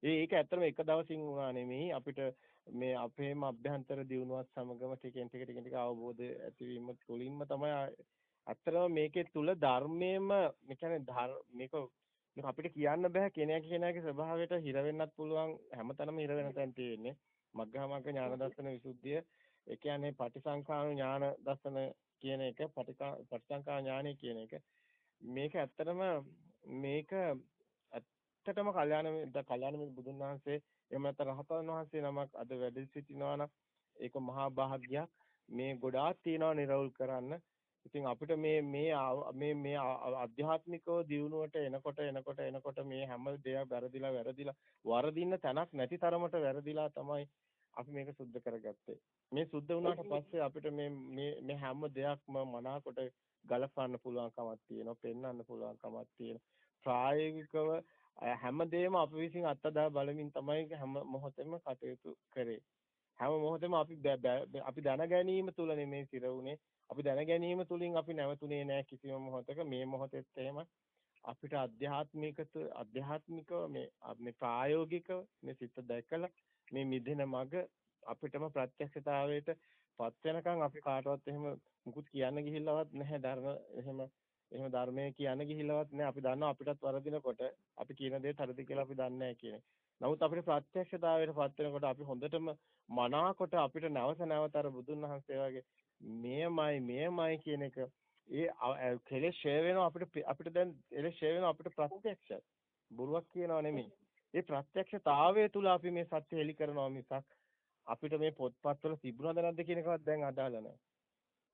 ඒක ඇත්තටම එක දවසින් වුණා නෙමෙයි අපිට මේ අපේම අභ්‍යන්තර දියුණුවත් සමගම ටිකෙන් ටික ටිකෙන් ටික අවබෝධය ඇතිවීම තුළින්ම තමයි ඇත්තටම මේකේ තුල ධර්මයේම මේ කියන්නේ මේක අපිට කියන්න බෑ කෙනෙක් කෙනාගේ ස්වභාවයට හිර වෙන්නත් පුළුවන් හැමතැනම හිර වෙන තැන් තියෙන්නේ. මග්ගමග්ග ඥාන දර්ශන විසුද්ධිය ඒ කියන්නේ පටිසංඛාන ඥාන දර්ශන කියන එක පටිසංඛා ඥානෙ කියන එක. මේක ඇත්තටම මේක ඇත්තටම කල්යාණ කල්යාණ බුදුන් වහන්සේ එහෙම නැත්නම් රහතන් වහන්සේ නමක් අද වැඩ සිටිනවා නම් ඒක මහා භාග්යක් මේ ගොඩාක් තියනවා නිරවුල් කරන්න. ඉතින් අපිට මේ මේ මේ මේ අධ්‍යාත්මිකව දියුණුවට එනකොට එනකොට එනකොට මේ හැම දෙයක් වැරදිලා වැරදිලා වරදින්න තැනක් නැති තරමට වැරදිලා තමයි අපි මේක සුද්ධ කරගත්තේ. මේ සුද්ධ වුණාට පස්සේ අපිට මේ මේ මේ හැම දෙයක්ම මනාකොට ගලපන්න පුළුවන් කමක් තියෙනවා, පෙන්වන්න පුළුවන් කමක් තියෙනවා. ප්‍රායෝගිකව හැමදේම අපි විසින් අත්දැක බලමින් තමයි හැම මොහොතෙම කටයුතු කරේ. හැම මොහොතෙම අපි අපි දැන ගැනීම තුල නෙමේ සිර උනේ අපි දැන ගැනීම තුලින් අපි නැවතුනේ නැහැ කිසිම මොහොතක. මේ මොහොතෙත් එහෙම අපිට අධ්‍යාත්මික අධ්‍යාත්මිකව මේ මේ ප්‍රායෝගිකව මේ සිත දැකලා මේ මිදෙන මඟ අපිටම ප්‍රත්‍යක්ෂතාවයට පත් වෙනකන් අපි කාටවත් එහෙම මුකුත් කියන්න ගිහිල්ලවත් නැහැ. ධර්ම එහෙම එහෙම ධර්මයේ කියන්න ගිහිල්ලවත් නැහැ. අපි දන්නවා අපිටත් වරදිනකොට අපි කියන දේ තරදි කියලා අපි දන්නේ නැහැ කියන්නේ. නමුත් අපිට ප්‍රත්‍යක්ෂතාවයට පත් වෙනකොට අපි හොඳටම මනාකොට අපිට නැවත නැවත අර බුදුන් වහන්සේ වගේ මෙයමයි මෙයමයි කියන එක ඒ කෙලෙස් ෂේ වෙනවා අපිට අපිට දැන් එලෙස් ෂේ වෙනවා අපිට ප්‍රත්‍යක්ෂයි. බොරුවක් කියනවා නෙමෙයි. ඒ ප්‍රත්‍යක්ෂතාවය තුල අපි මේ සත්‍ය හෙලි කරනවා මිසක් අපිට මේ පොත්පත්වල තිබුණාද නැද්ද කියන එකවත් දැන් අදාළ නැහැ.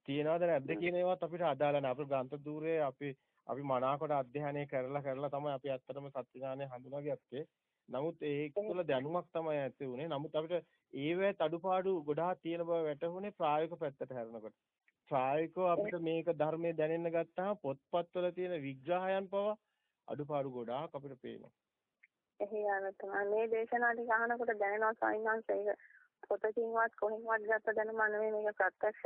තියනවද නැද්ද කියන ඒවාත් අපිට අදාළ නැහැ. අපේ ග්‍රන්ථ දූරේ අපි අපි මනාකොට අධ්‍යයනය කරලා කරලා තමයි අපි ඇත්තටම සත්‍ය ඥානය හඳුනාගත්තේ. නමුත් ඒක තුළ දැනුමක් තමයි ඇති උනේ. නමුත් අපිට ඒවැ අඩුපාඩු ගොඩාක් තියෙන බව වැටහුනේ ප්‍රායෝගික පැත්තට හැරෙනකොට. ප්‍රායෝගිකව අපිට මේක ධර්මයේ දැනෙන්න ගත්තාම පොත්පත්වල තියෙන විග්‍රහයන් පවා අඩුපාඩු ගොඩාක් අපිට පේනවා. එහෙනම් තමයි මේ දේශනා ටික අහනකොට දැනෙනවා සයින්ස් ඒක පොතකින්වත් කොහෙන්වත් ගත්ත දැනුම නෙවෙයි මේක ප්‍රත්‍යක්ෂ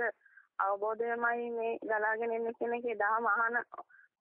අවබෝධයමයි මේ ගලාගෙන එන්නේ කියන එකේ දහම අහන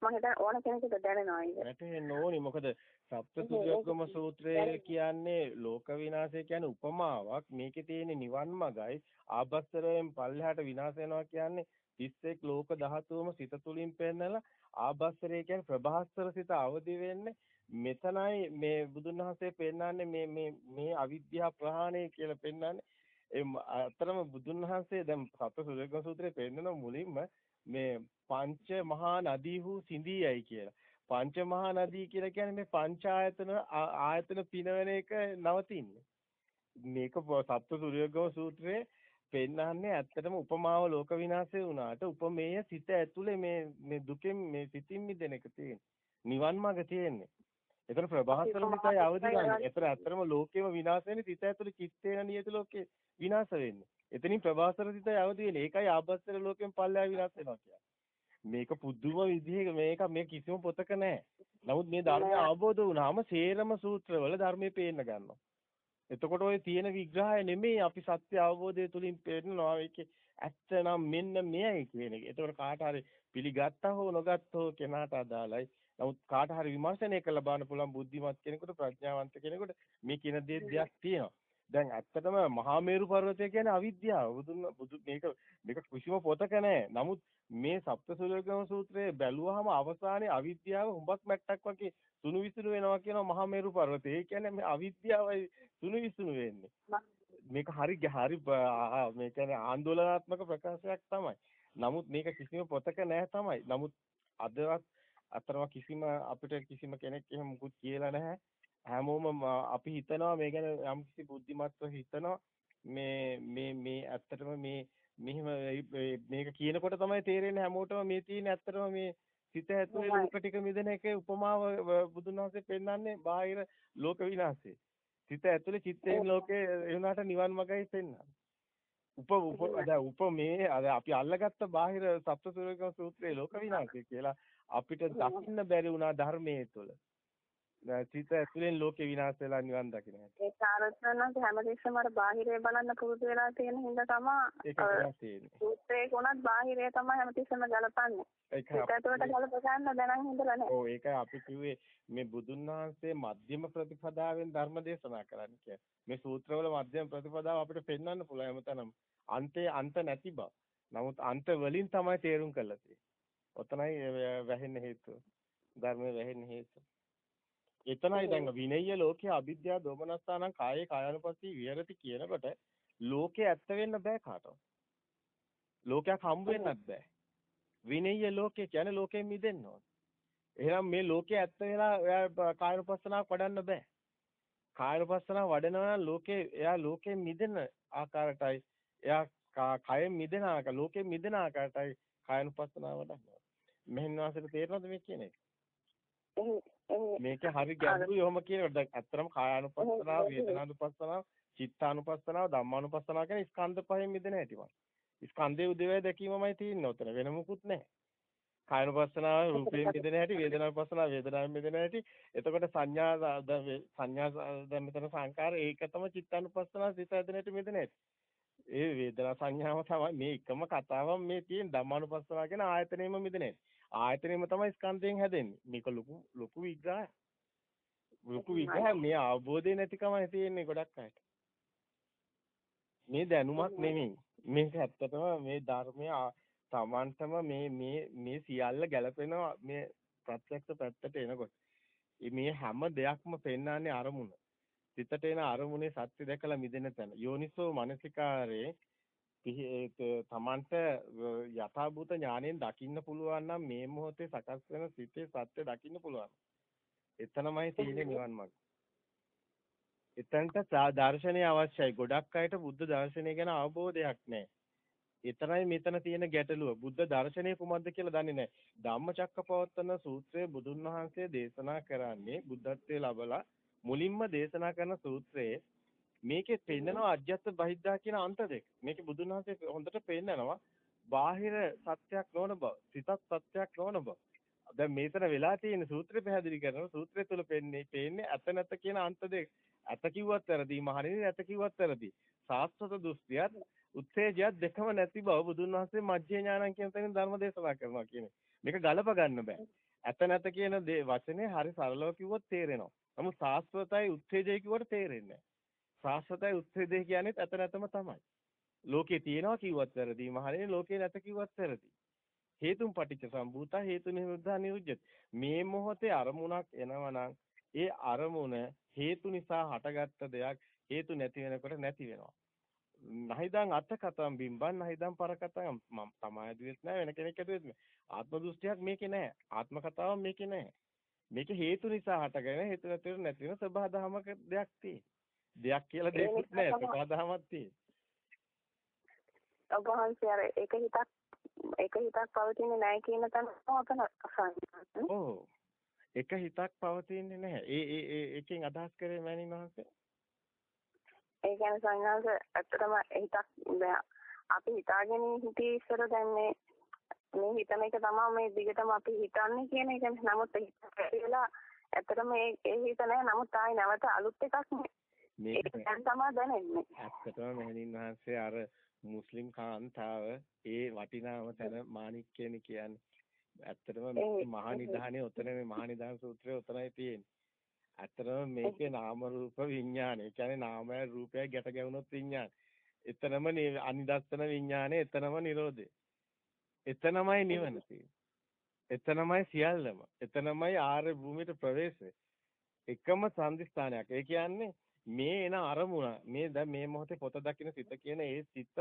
මම හිතන්නේ ඕන කෙනෙකුට දැනෙනවා ඒක. වැටෙන්න ඕනි මොකද සප්ත සුජෝගම සූත්‍රය කියන්නේ ලෝක විනාශය කියන්නේ උපමාවක්. මේකේ තියෙන නිවන් මගයි ආභස්සරයෙන් පල්ලෙහාට විනාශ වෙනවා කියන්නේ 31 ලෝක ධාතුවම සිත තුලින් පෙන්නලා ආභස්සරය කියන්නේ ප්‍රභාස්වර සිත අවදි වෙන්නේ මෙතනයි මේ බුදුන් වහන්සේ පෙන්නන්නේ මේ මේ මේ අවිද්‍යාව ප්‍රහාණය කියලා පෙන්නන්නේ ඒ අතරම බුදුන් වහන්සේ දැන් සප්ත සුජෝගම සූත්‍රයේ පෙන්නන මුලින්ම මේ පංච මහා නදීහු සිඳීයයි කියලා. පංච මහා නදී කියලා කියන්නේ මේ පංච ආයතන ආයතන පිනවන එක නවතින්නේ. මේක සප්ත සූර්යගම සූත්‍රයේ පෙන්නන්නේ ඇත්තටම උපමාව ලෝක විනාශය වුණාට උපමේය සිත ඇතුලේ මේ මේ දුකෙන් මේ සිතින් මිදෙන එක තියෙන්නේ. නිවන් මාර්ග තියෙන්නේ. එතන ප්‍රභාස්වර සිතයි අවදි ගන්න. එතන ඇත්තටම ලෝකෙම විනාශ වෙන්නේ සිත ඇතුලේ චිත්තේන නියත ලෝකේ විනාශ වෙන්නේ. එතනින් ප්‍රභාස්වර සිතයි අවදි වෙන්නේ. ඒකයි ආභස්තර ලෝකෙන් පල්ලෙහා විනාශ වෙනවා කියන්නේ. මේක පුදුම විදිහක මේක මේ කිසිම පොතක නැහැ. නමුත් මේ ධර්මය අවබෝධ වුණාම සේරම සූත්‍රවල ධර්මයේ පේන්න ගන්නවා. එතකොට ওই තියෙන විග්‍රහය නෙමෙයි අපි සත්‍ය අවබෝධය තුලින් පේනවා ඒකේ ඇත්ත නම් මෙන්න මෙයයි කියන එක. ඒතකොට කාට හරි පිළිගත්තා හෝ නොගත්තා හෝ කෙනාට අදාළයි. නමුත් කාට හරි විමර්ශනය කළ බලන්න පුළුවන් බුද්ධිමත් කෙනෙකුට ප්‍රඥාවන්ත කෙනෙකුට මේ කියන දේ දෙයක් තියෙනවා. දැන් ඇත්තටම මහා මේරු පර්වතය කියන්නේ අවිද්‍යාව. බුදුන් බුදු මේක මේක කිසිම පොතක නැහැ. නමුත් මේ සප්තසූලගම සූත්‍රයේ බැලුවාම අවසානයේ අවිද්‍යාව හුඹක් මැට්ටක් වගේ සුණු විසුණු වෙනවා කියන මහා මේරු පර්වතය. ඒ කියන්නේ මේ අවිද්‍යාවයි සුණු විසුණු වෙන්නේ. මේක හරි හරි මේ කියන්නේ ආందోලනාත්මක ප්‍රකාශයක් තමයි. නමුත් මේක කිසිම පොතක නැහැ තමයි. නමුත් අදවත් අතරම කිසිම අපිට කිසිම කෙනෙක් එහෙම මුකුත් කියලා නැහැ. හැමෝම අපි හිතනවා මේ ගැන යම්කිසි බුද්ධිමත්ව හිතනවා මේ මේ මේ ඇත්තටම මේ මෙහිම මේක කියනකොට තමයි තේරෙන්නේ හැමෝටම මේ තියෙන ඇත්තටම මේ සිත ඇතුලේ ලෝක ටික මිදෙන එකේ උපමාව බුදුන් වහන්සේ පෙන්වන්නේ බාහිර ලෝක විනාශේ. සිත ඇතුලේ චිත්තයෙන් ලෝකේ එුණාට නිවන් මාර්ගයි පෙන්වන්නේ. උප උප දැන් උප මේ අපි අල්ලගත්ත බාහිර සප්තසූරික සූත්‍රයේ ලෝක විනාශය කියලා අපිට දකින්න බැරි වුණා ධර්මයේ තුල. සිත ඇතුලෙන් ලෝකේ විනාශ වෙලා නිවන් දකින්න හැටි. ඒ කාරණාවක් හැමදෙස්සම අර බාහිරේ බලන්න පුරුදු වෙලා තියෙන හින්දා තමයි ඒක තියෙන්නේ. සූත්‍රයේ උනත් බාහිරේ තමයි හැමතිස්සම ගලපන්නේ. ඒක ඒක ඇතුළට ගලප ගන්න දැනන් හින්දලා නැහැ. ඔව් ඒකයි අපි කිව්වේ මේ බුදුන් වහන්සේ මධ්‍යම ප්‍රතිපදාවෙන් ධර්ම දේශනා කරන්න කියන්නේ. මේ සූත්‍රවල මධ්‍යම ප්‍රතිපදාව අපිට පෙන්වන්න පුළුවන් හැමතැනම. අන්තේ අන්ත නැති බව. නමුත් අන්ත වලින් තමයි තේරුම් කරලා තියෙන්නේ. ඔතනයි වැහෙන්න හේතුව. ධර්මයේ වැහෙන්න හේතුව. එතනයි දැන් විනය්‍ය ලෝකයේ අවිද්‍යාව දෝමනස්සානම් කායේ කායනුපස්සී විහෙරති කියනකොට ලෝකේ ඇත්ත වෙන්න බෑ කාටවත්. ලෝකයක් හම්බ වෙන්නත් බෑ. විනය්‍ය ලෝකේ කියන්නේ ලෝකයෙන් මිදෙන්න ඕන. එහෙනම් මේ ලෝකේ ඇත්ත වෙලා එයා කායනුපස්සනාවක් වඩන්න බෑ. කායනුපස්සනාව වඩනවා නම් ලෝකේ එයා ලෝකයෙන් මිදෙන ආකාරයටයි එයා කයෙන් මිදෙන ආකාර ලෝකයෙන් මිදෙන ආකාරයටයි කායනුපස්සනාව වඩනවා. මෙහෙන් වාසයට තේරෙනවද මේ කියන්නේ? මේක හරි ගැඹුරුයි ඔහොම කියනකොට දැන් ඇත්තටම කායානුපස්සනාව, වේදනානුපස්සනාව, චිත්තානුපස්සනාව, ධම්මානුපස්සනාව කියන ස්කන්ධ පහෙන් මිදෙන හැටි මම. ස්කන්ධයේ උදේවැය දැකීමමයි තියෙන්නේ උතන වෙන මොකුත් නැහැ. කායනුපස්සනාව රූපයෙන් මිදෙන හැටි, වේදනානුපස්සනාව වේදනාවෙන් මිදෙන හැටි. එතකොට සංඥා සංඥා දැන් මෙතන සංකාර ඒක තමයි චිත්තානුපස්සනාව සිත ඇදෙන හැටි මිදෙන හැටි. ඒ වේදනා සංඥාව තමයි මේ එකම කතාවක් මේ තියෙන ධම්මානුපස්සනාව කියන ආයතනෙම මිදෙන හැටි. ආයතනෙම තමයි ස්කන්ධයෙන් හැදෙන්නේ. මේක ලොකු ලොකු විග්‍රහයක්. ලොකු විග්‍රහයක් මේ අවබෝධය නැතිකමයි තියෙන්නේ ගොඩක් අයට. මේ දැනුමක් නෙමෙයි. මේක ඇත්තටම මේ ධර්මය තමන්ටම මේ මේ මේ සියල්ල ගැලපෙනවා මේ ප්‍රත්‍යක්ෂ පැත්තට එනකොට. මේ හැම දෙයක්ම පෙන්වන්නේ අරමුණ. සිතට එන අරමුණේ සත්‍ය දැකලා මිදෙන තැන. යෝනිසෝ මනසිකාරේ තමන්ට යථාභූත ඥාණයෙන් දකින්න පුළුවන් නම් මේ මොහොතේ සකස් වෙන සිතේ සත්‍ය දකින්න පුළුවන්. එතනමයි තියෙන්නේ නිවන් මාර්ගය. එතනට දර්ශනය අවශ්‍යයි. ගොඩක් අයට බුද්ධ දර්ශනය ගැන අවබෝධයක් නැහැ. එතරයි මෙතන තියෙන ගැටලුව. බුද්ධ දර්ශනය කුමක්ද කියලා දන්නේ නැහැ. ධම්මචක්කපවත්තන සූත්‍රයේ බුදුන් වහන්සේ දේශනා කරන්නේ බුද්ධත්වයේ ලබලා මුලින්ම දේශනා කරන සූත්‍රයේ මේකේ පෙන්නනවා අජ්‍යත්ත බහිද්දා කියන අන්ත දෙක. මේකේ බුදුන් වහන්සේ හොඳට පෙන්නනවා බාහිර සත්‍යයක් නොවන බව, සිතත් සත්‍යයක් නොවන බව. දැන් මේතන වෙලා තියෙන සූත්‍රය පැහැදිලි කරනවා. සූත්‍රය තුල පෙන්නේ පේන්නේ අත නැත කියන අන්ත දෙක. අත කිව්වත් වැරදි, මහණෙනි අත කිව්වත් වැරදි. සාස්වත දෘෂ්ටියත් උත්තේජයත් දෙකම නැති බව බුදුන් වහන්සේ මජ්ජේ ඥානං කියන තැනින් ධර්ම දේශනා කරනවා කියන්නේ. මේක ගලප ගන්න බෑ. ඇත නැත කියන වචනේ හරි සරලව කිව්වොත් තේරෙනවා. නමුත් සාස්වතයි උත්තේජය කිව්වට තේරෙන්නේ නැහැ. සාස්වතයි උත්සේදේ කියන්නේ ඇත නැතම තමයි. ලෝකේ තියෙනවා කිව්වත් වැරදි. මහණෙනි ලෝකේ නැත කිව්වත් වැරදි. හේතුන් පටිච්ච සම්භූතා හේතු නිරුද්ධා නිරුද්ධති. මේ මොහොතේ අරමුණක් එනවනම් ඒ අරමුණ හේතු නිසා හටගත්ත දෙයක් හේතු නැති වෙනකොට නැති වෙනවා. නහිදං අත්ත කතම් බිම්බන් නහිදං පර කතම් මම තමයි දුවෙත් නැහැ වෙන කෙනෙක් ඇදුවෙත් නැහැ. ආත්ම දෘෂ්ටියක් මේකේ නැහැ. ආත්ම කතාවක් මේකේ නැහැ. මේක හේතු නිසා හටගෙන හේතු නැතිව නැති වෙන සබහා දහමක දෙයක් තියෙනවා. දෙයක් කියලා දෙයක් නෑ සදාදහමක් තියෙන. ඔබ වහන්සේ අර එක හිතක් එක හිතක් පවතින්නේ නැහැ කියන තැන අපන අසන්නේ. ඔව්. එක හිතක් පවතින්නේ නැහැ. ඒ ඒ ඒ එකෙන් අදහස් කරේ මෑණින් වහන්සේ. ඒ කියන්නේ සංඥාස ඇත්තටම හිතක් අපි හිතාගෙන හිතේ ඉස්සර දැන් මේ මේ හිතන එක තමයි මේ දිගටම අපි හිතන්නේ කියන එක. නමුත් කියලා ඇත්තටම ඒ හිත නැහැ. නමුත් ආයි නැවත අලුත් එකක් නේ. මේක තමයි දැනෙන්නේ. ඇත්තටම මෙහෙණින් වහන්සේ අර මුස්ලිම් කාන්තාව ඒ වටිනාම තැන මාණික්කේනි කියන්නේ. ඇත්තටම මහා නිධානයේ උතන මේ මහා නිධාන සූත්‍රයේ උතනයි තියෙන්නේ. ඇත්තටම මේකේ නාම රූප විඥානය. ඒ කියන්නේ නාමය රූපය ගැට ගැවුනොත් විඥාන. එතනම අනිදස්සන විඥානය එතනම නිරෝධය. එතනමයි නිවන එතනමයි සියල්ලම. එතනමයි ආර්ය භූමියට ප්‍රවේශය. එකම සංදිස්ථානයක්. ඒ කියන්නේ මේ එන අරමුණ මේ දැන් මේ මොහොතේ පොත දකින්න සිත කියන ඒ සිත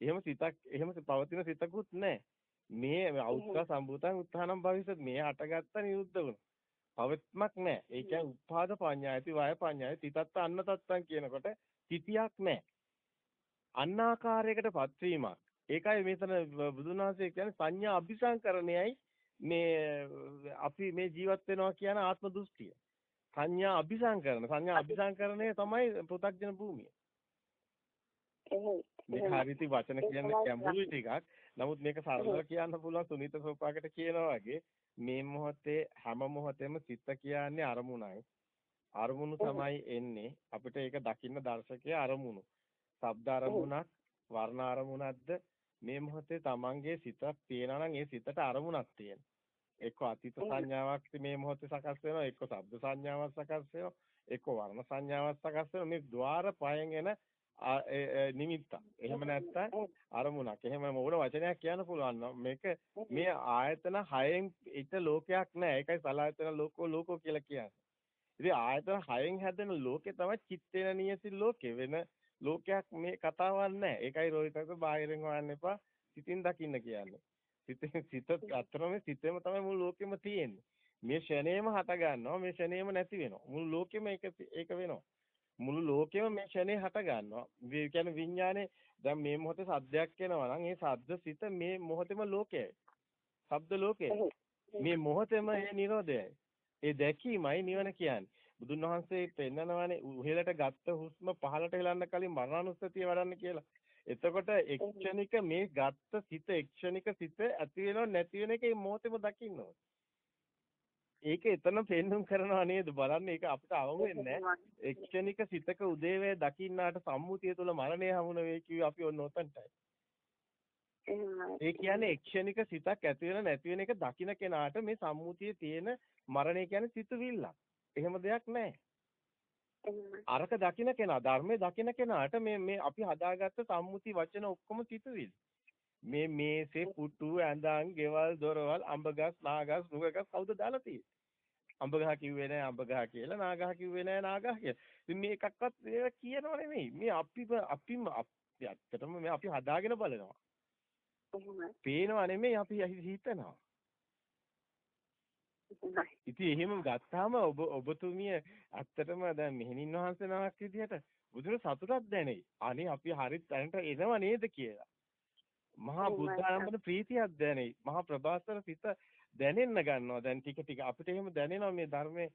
එහෙම සිතක් එහෙම පවතින සිතකුත් නැහැ. මේ අවුත්ත සම්භූතං උත්හානම් භවිෂත් මේ හටගත්ත නිරුද්ධ වුණා. පවත්මක් නැහැ. ඒ කියන්නේ උපාද පඤ්ඤායති වය පඤ්ඤායති තිතත්ත අන්න තත්තං කියනකොට තිතියක් නැහැ. අන්නාකාරයකට පත්වීමක්. ඒකයි මෙතන බුදුන් වහන්සේ කියන්නේ සංඥා අபிසංකරණයයි මේ අපි මේ ජීවත් වෙනවා කියන ආත්ම දෘෂ්ටිය. සංඥා අபிසංකරණ සංඥා අபிසංකරණය තමයි පෘථග්ජන භූමිය. මේ හරිති වචන කියන්නේ ගැඹුරුයි ටිකක්. නමුත් මේක සරලව කියන්න පුළුවන් සුනිත සෝපාකට කියනවා වගේ මේ මොහොතේ හැම මොහොතෙම සිත කියන්නේ අරමුණයි. අරමුණු තමයි එන්නේ අපිට ඒක දකින්න දර්ශකයේ අරමුණු. ශබ්ද අරමුණක්, වර්ණ අරමුණක්ද මේ මොහොතේ Tamange සිතක් තියෙනවා නම් ඒ සිතට අරමුණක් තියෙනවා. එක්ක අතීත සංඥාවක් මේ මොහොතේ සකස් වෙනවා, එක්ක ශබ්ද සංඥාවක් සකස් වෙනවා, එක්ක වර්ණ සංඥාවක් සකස් වෙනවා. මේ ద్వාර පහෙන් එන නිමිත්ත. එහෙම නැත්නම් අරමුණක්. එහෙම මොන වචනයක් කියන්න පුළුවන් මේක මේ ආයතන හයෙන් ඊට ලෝකයක් නැහැ. ඒකයි සලායතන ලෝකෝ ලෝකෝ කියලා කියන්නේ. ඉතින් ආයතන හයෙන් හැදෙන ලෝකේ තමයි චිත්තේන නියති ලෝකේ වෙන ලෝකයක් මේ කතාවක් නැහැ. ඒකයි රෝහිතක බාහිරින් හොයන්න එපා. සිතින් දකින්න කියන්නේ. සිතෙන් සිත අතරම සිතෙම තමයි මුළු ලෝකෙම තියෙන්නේ. මේ ෂණේම හට ගන්නවා මේ ෂණේම නැති වෙනවා. මුළු ලෝකෙම ඒක ඒක වෙනවා. මුළු ලෝකෙම මේ ෂණේ හට ගන්නවා. ඒ කියන්නේ විඥානේ දැන් මේ මොහොතේ සද්දයක් එනවා නම් ඒ සද්ද සිත මේ මොහොතේම ලෝකයයි. ශබ්ද ලෝකයයි. මේ මොහොතේම ඒ නිරෝධයයි. ඒ දැකීමයි නිවන කියන්නේ. බුදුන් වහන්සේ පෙන්නනවානේ උහෙලට ගත්ත හුස්ම පහලට හෙලන්න කලින් මරණානුස්සතිය වඩන්න කියලා. එතකොට එක්ෂණික මේ ගත්ත සිත එක්ෂණික සිත ඇති වෙනව නැති වෙන එක මේ මොහොතේම දකින්න ඒක එතන පෙන්눔 කරනවා නේද? බලන්න ඒක අපිට අවම වෙන්නේ එක්ෂණික සිතක උදේවේ දකින්නාට සම්මුතිය තුළ මරණය හමුන වේ කිව්වේ අපි ඔන්න ඔතනටයි. ඒ කියන්නේ එක්ෂණික සිතක් ඇති වෙන නැති වෙන එක දකින්න කෙනාට මේ සම්මුතියේ තියෙන මරණය කියන්නේ සිතුවිල්ලක්. එහෙම දෙයක් නැහැ. අරක දකින්න කෙනා ධර්මයේ දකින්න කෙනාට මේ මේ අපි හදාගත්ත සම්මුති වචන ඔක්කොම සිතුවිලි. මේ මේසේ පුටු ඇඳන් ගෙවල් දොරවල් අඹගස් නාගස් නුගගස් කවුද දාලා තියෙන්නේ? අඹගහ කිව්වේ නැහැ අඹගහ කියලා නාගහ කිව්වේ නැහැ නාගහ කියලා. ඉතින් මේ එකක්වත් ඒවා කියනව නෙමෙයි. මේ අපි අපිම ඇත්තටම මේ අපි හදාගෙන බලනවා. පේනව නෙමෙයි අපි හිතනවා. ඉතින් එහෙම ගත්තාම ඔබ ඔබතුමිය ඇත්තටම දැන් මෙහෙණින් වහන්සේ නමක් විදිහට බුදුන සතුටක් දැනෙයි. අනේ අපි හරිත් තැනට එනව නේද කියලා. මහා බුද්ධාරම්භන ප්‍රීතියක් දැනෙයි. මහා ප්‍රභාස්වර සිත දැනෙන්න ගන්නවා. දැන් ටික ටික අපිට එහෙම දැනෙනවා මේ ධර්මයේ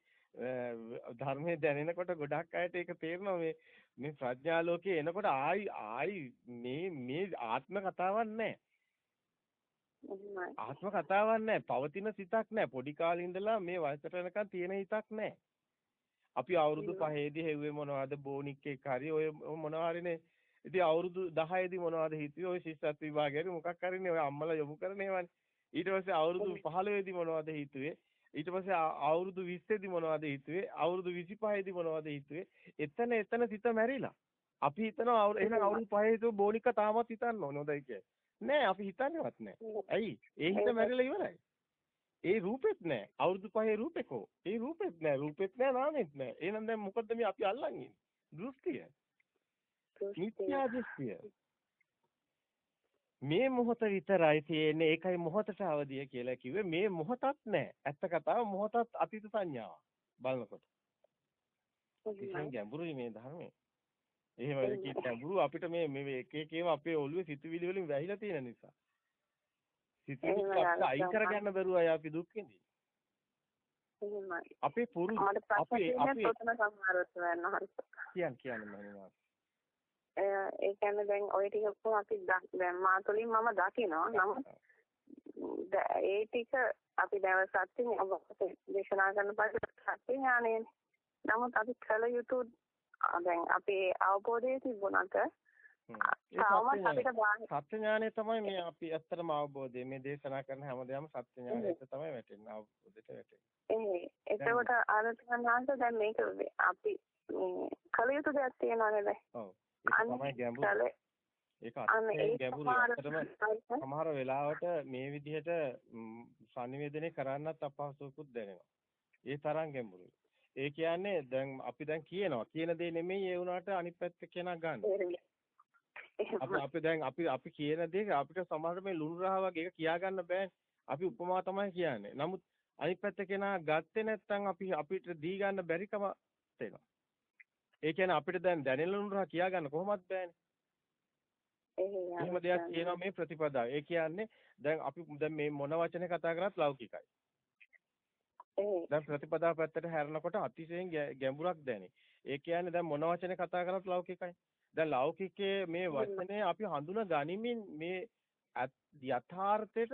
ධර්මයේ දැනෙනකොට ගොඩක් අයට ඒක තේරෙනවා මේ මේ ප්‍රඥා ලෝකේ එනකොට ආයි ආයි මේ මේ ආත්ම කතාවක් නැහැ. ආත්ම කතාවක් නැහැ. පවතින සිතක් නැහැ. පොඩි කාලේ ඉඳලා මේ වයසට යනකම් තියෙන හිතක් නැහැ. අපි අවුරුදු 5ේදී හෙව්වේ මොනවද බෝනික් එක හරි ඔය මොනවාරිනේ. ඉතින් අවුරුදු 10ේදී මොනවද හිතුවේ ඔය ශිෂ්‍යත්ව විභාගයේ මොකක් හරිනේ ඔය අම්මලා යොමු කරන ඒවානේ. ඊට පස්සේ අවුරුදු 15ේදී මොනවද හිතුවේ? ඊට පස්සේ අවුරුදු 20ේදී මොනවද හිතුවේ? අවුරුදු 25ේදී මොනවද හිතුවේ? එතන එතන සිත මැරිලා. අපි හිතනවා එහෙනම් අවුරුදු 5 හිතුව බෝනික්ක තාමත් හිතන්න ඕන හොඳයි කියලා. නෑ අපි හිතන්නේවත් නෑ. ඇයි? ඒ හිත මැරිලා ඉවරයි. ඒ රූපෙත් නෑ. අවුරුදු පහේ රූපෙකෝ. ඒ රූපෙත් නෑ. රූපෙත් නෑ නාමෙත් නෑ. එහෙනම් දැන් මොකද්ද මේ අපි අල්ලන් ඉන්නේ? දෘෂ්ටිය. මිත්‍යා දෘෂ්ටිය. මේ මොහොත විතරයි තියෙන්නේ. ඒකයි මොහොතට අවදිය කියලා කිව්වේ. මේ මොහොතක් නෑ. ඇත්ත කතාව මොහොතත් අතීත සංඥාවක්. බලනකොට. කිසිම ගැඹුරුයි මේ ධර්මයේ. එහෙම ඒකේ ගැඹුරු අපිට මේ මේ එක එක ඒවා අපේ ඔළුවේ සිතුවිලි වලින් වැහිලා තියෙන නිසා. සිතුවිලි අපිට අයින් කරගන්න බැරුව අය අපි දුක් විඳින්නේ. අපේ පුරු අපේ අපේ කියන්න කියන්න මම ඒ කියන්නේ දැන් ওই ටික ඔක්කොම අපි දැන් මා තුලින් මම දකිනවා. නමුත් ඒ ටික අපි දැන් සත්‍යින් දේශනා කරන පස්සේ සත්‍ය ඥානයනේ නමුත් අපි කල යුතු දැන් අපේ අවබෝධය තිබුණාට තාමත් අපිට සත්‍ය ඥානය තමයි මේ අපි ඇත්තටම අවබෝධය මේ දේශනා කරන හැමදේම සත්‍ය ඥානයට තමයි වැටෙන්නේ අවබෝධයට වැටෙන්නේ. ඒ එතකොට අර තනහන්ත දැන් මේක අපි කල යුතු දෙයක් තියෙනවා නේද? ඔව්. ඒක තමයි ගැඹුරු. ඒක අත්‍යවශ්‍ය ගැඹුරු. ඇත්තටම සමහර වෙලාවට මේ විදිහට සංනිවේදනය කරන්නත් අපහසුකුත් දැනෙනවා. ඒ තරම් ගැඹුරුයි. ඒ කියන්නේ දැන් අපි දැන් කියනවා කියන දේ නෙමෙයි ඒ වුණාට අනිත් පැත්ත කෙනා ගන්න. අපි අපි දැන් අපි අපි කියන දේ අපිට සමහර මේ ලුණු රහ වගේ එක කියා ගන්න බෑනේ. අපි උපමා තමයි කියන්නේ. නමුත් අනිත් පැත්ත කෙනා ගත්තේ නැත්නම් අපි අපිට දී ගන්න බැරිකම තේනවා. ඒ කියන්නේ අපිට දැන් දැනෙන ලුණු රහ කියා ගන්න කොහොමවත් බෑනේ. එහෙම දෙයක් කියනවා මේ ප්‍රතිපදාව. ඒ කියන්නේ දැන් අපි දැන් මේ මොන වචනේ කතා කරත් ලෞකිකයි. දැන් ප්‍රතිපදාව පැත්තට හැරෙනකොට අතිශයින් ගැඹුරක් දැනේ. ඒ කියන්නේ දැන් මොන වචනේ කතා කරත් ලෞකිකයි. දැන් ලෞකිකයේ මේ වචනේ අපි හඳුනා ගනිමින් මේ යථාර්ථයට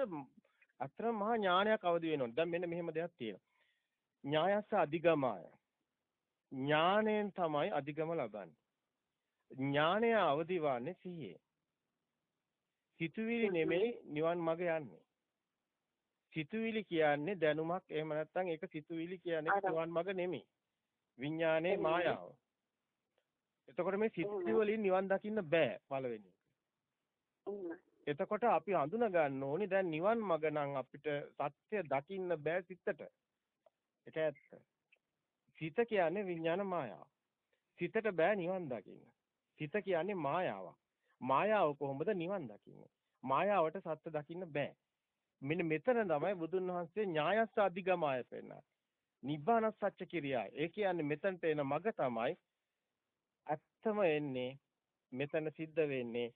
අතර මහා ඥානයක් අවදි වෙනවා. දැන් මෙන්න මෙහෙම දෙයක් තියෙනවා. ඥායස්ස අධිගමාය. ඥාණයෙන් තමයි අධිගම ලබන්නේ. ඥාණය අවදි වන්නේ සිහියේ. සිතුවිලි නෙමෙයි නිවන් මඟ යන්නේ. සිතුවිලි කියන්නේ දැනුමක් එහෙම නැත්නම් ඒක සිතුවිලි කියන්නේ නිවන් මඟ නෙමෙයි. විඥානයේ මායාව. එතකොට මේ සිතුවිලි වලින් නිවන් දකින්න බෑ පළවෙනි එතකොට අපි හඳුනා ගන්න ඕනි දැන් නිවන් මඟ නම් අපිට සත්‍ය දකින්න බෑ සිතට. ඒක ඇත්ත. සිත කියන්නේ විඥාන මායාව. සිතට බෑ නිවන් දකින්න. සිත කියන්නේ මායාවක්. මායාව කොහොමද නිවන් දකින්නේ? මායාවට සත්‍ය දකින්න බෑ. මෙන්න මෙතන තමයි බුදුන් වහන්සේ ඥායස්ස අධිගමාය පෙන්නන්නේ. නිබ්බාන සත්‍ය කිරියයි. ඒ කියන්නේ මෙතනට එන මග තමයි ඇත්තම එන්නේ මෙතන සිද්ධ වෙන්නේ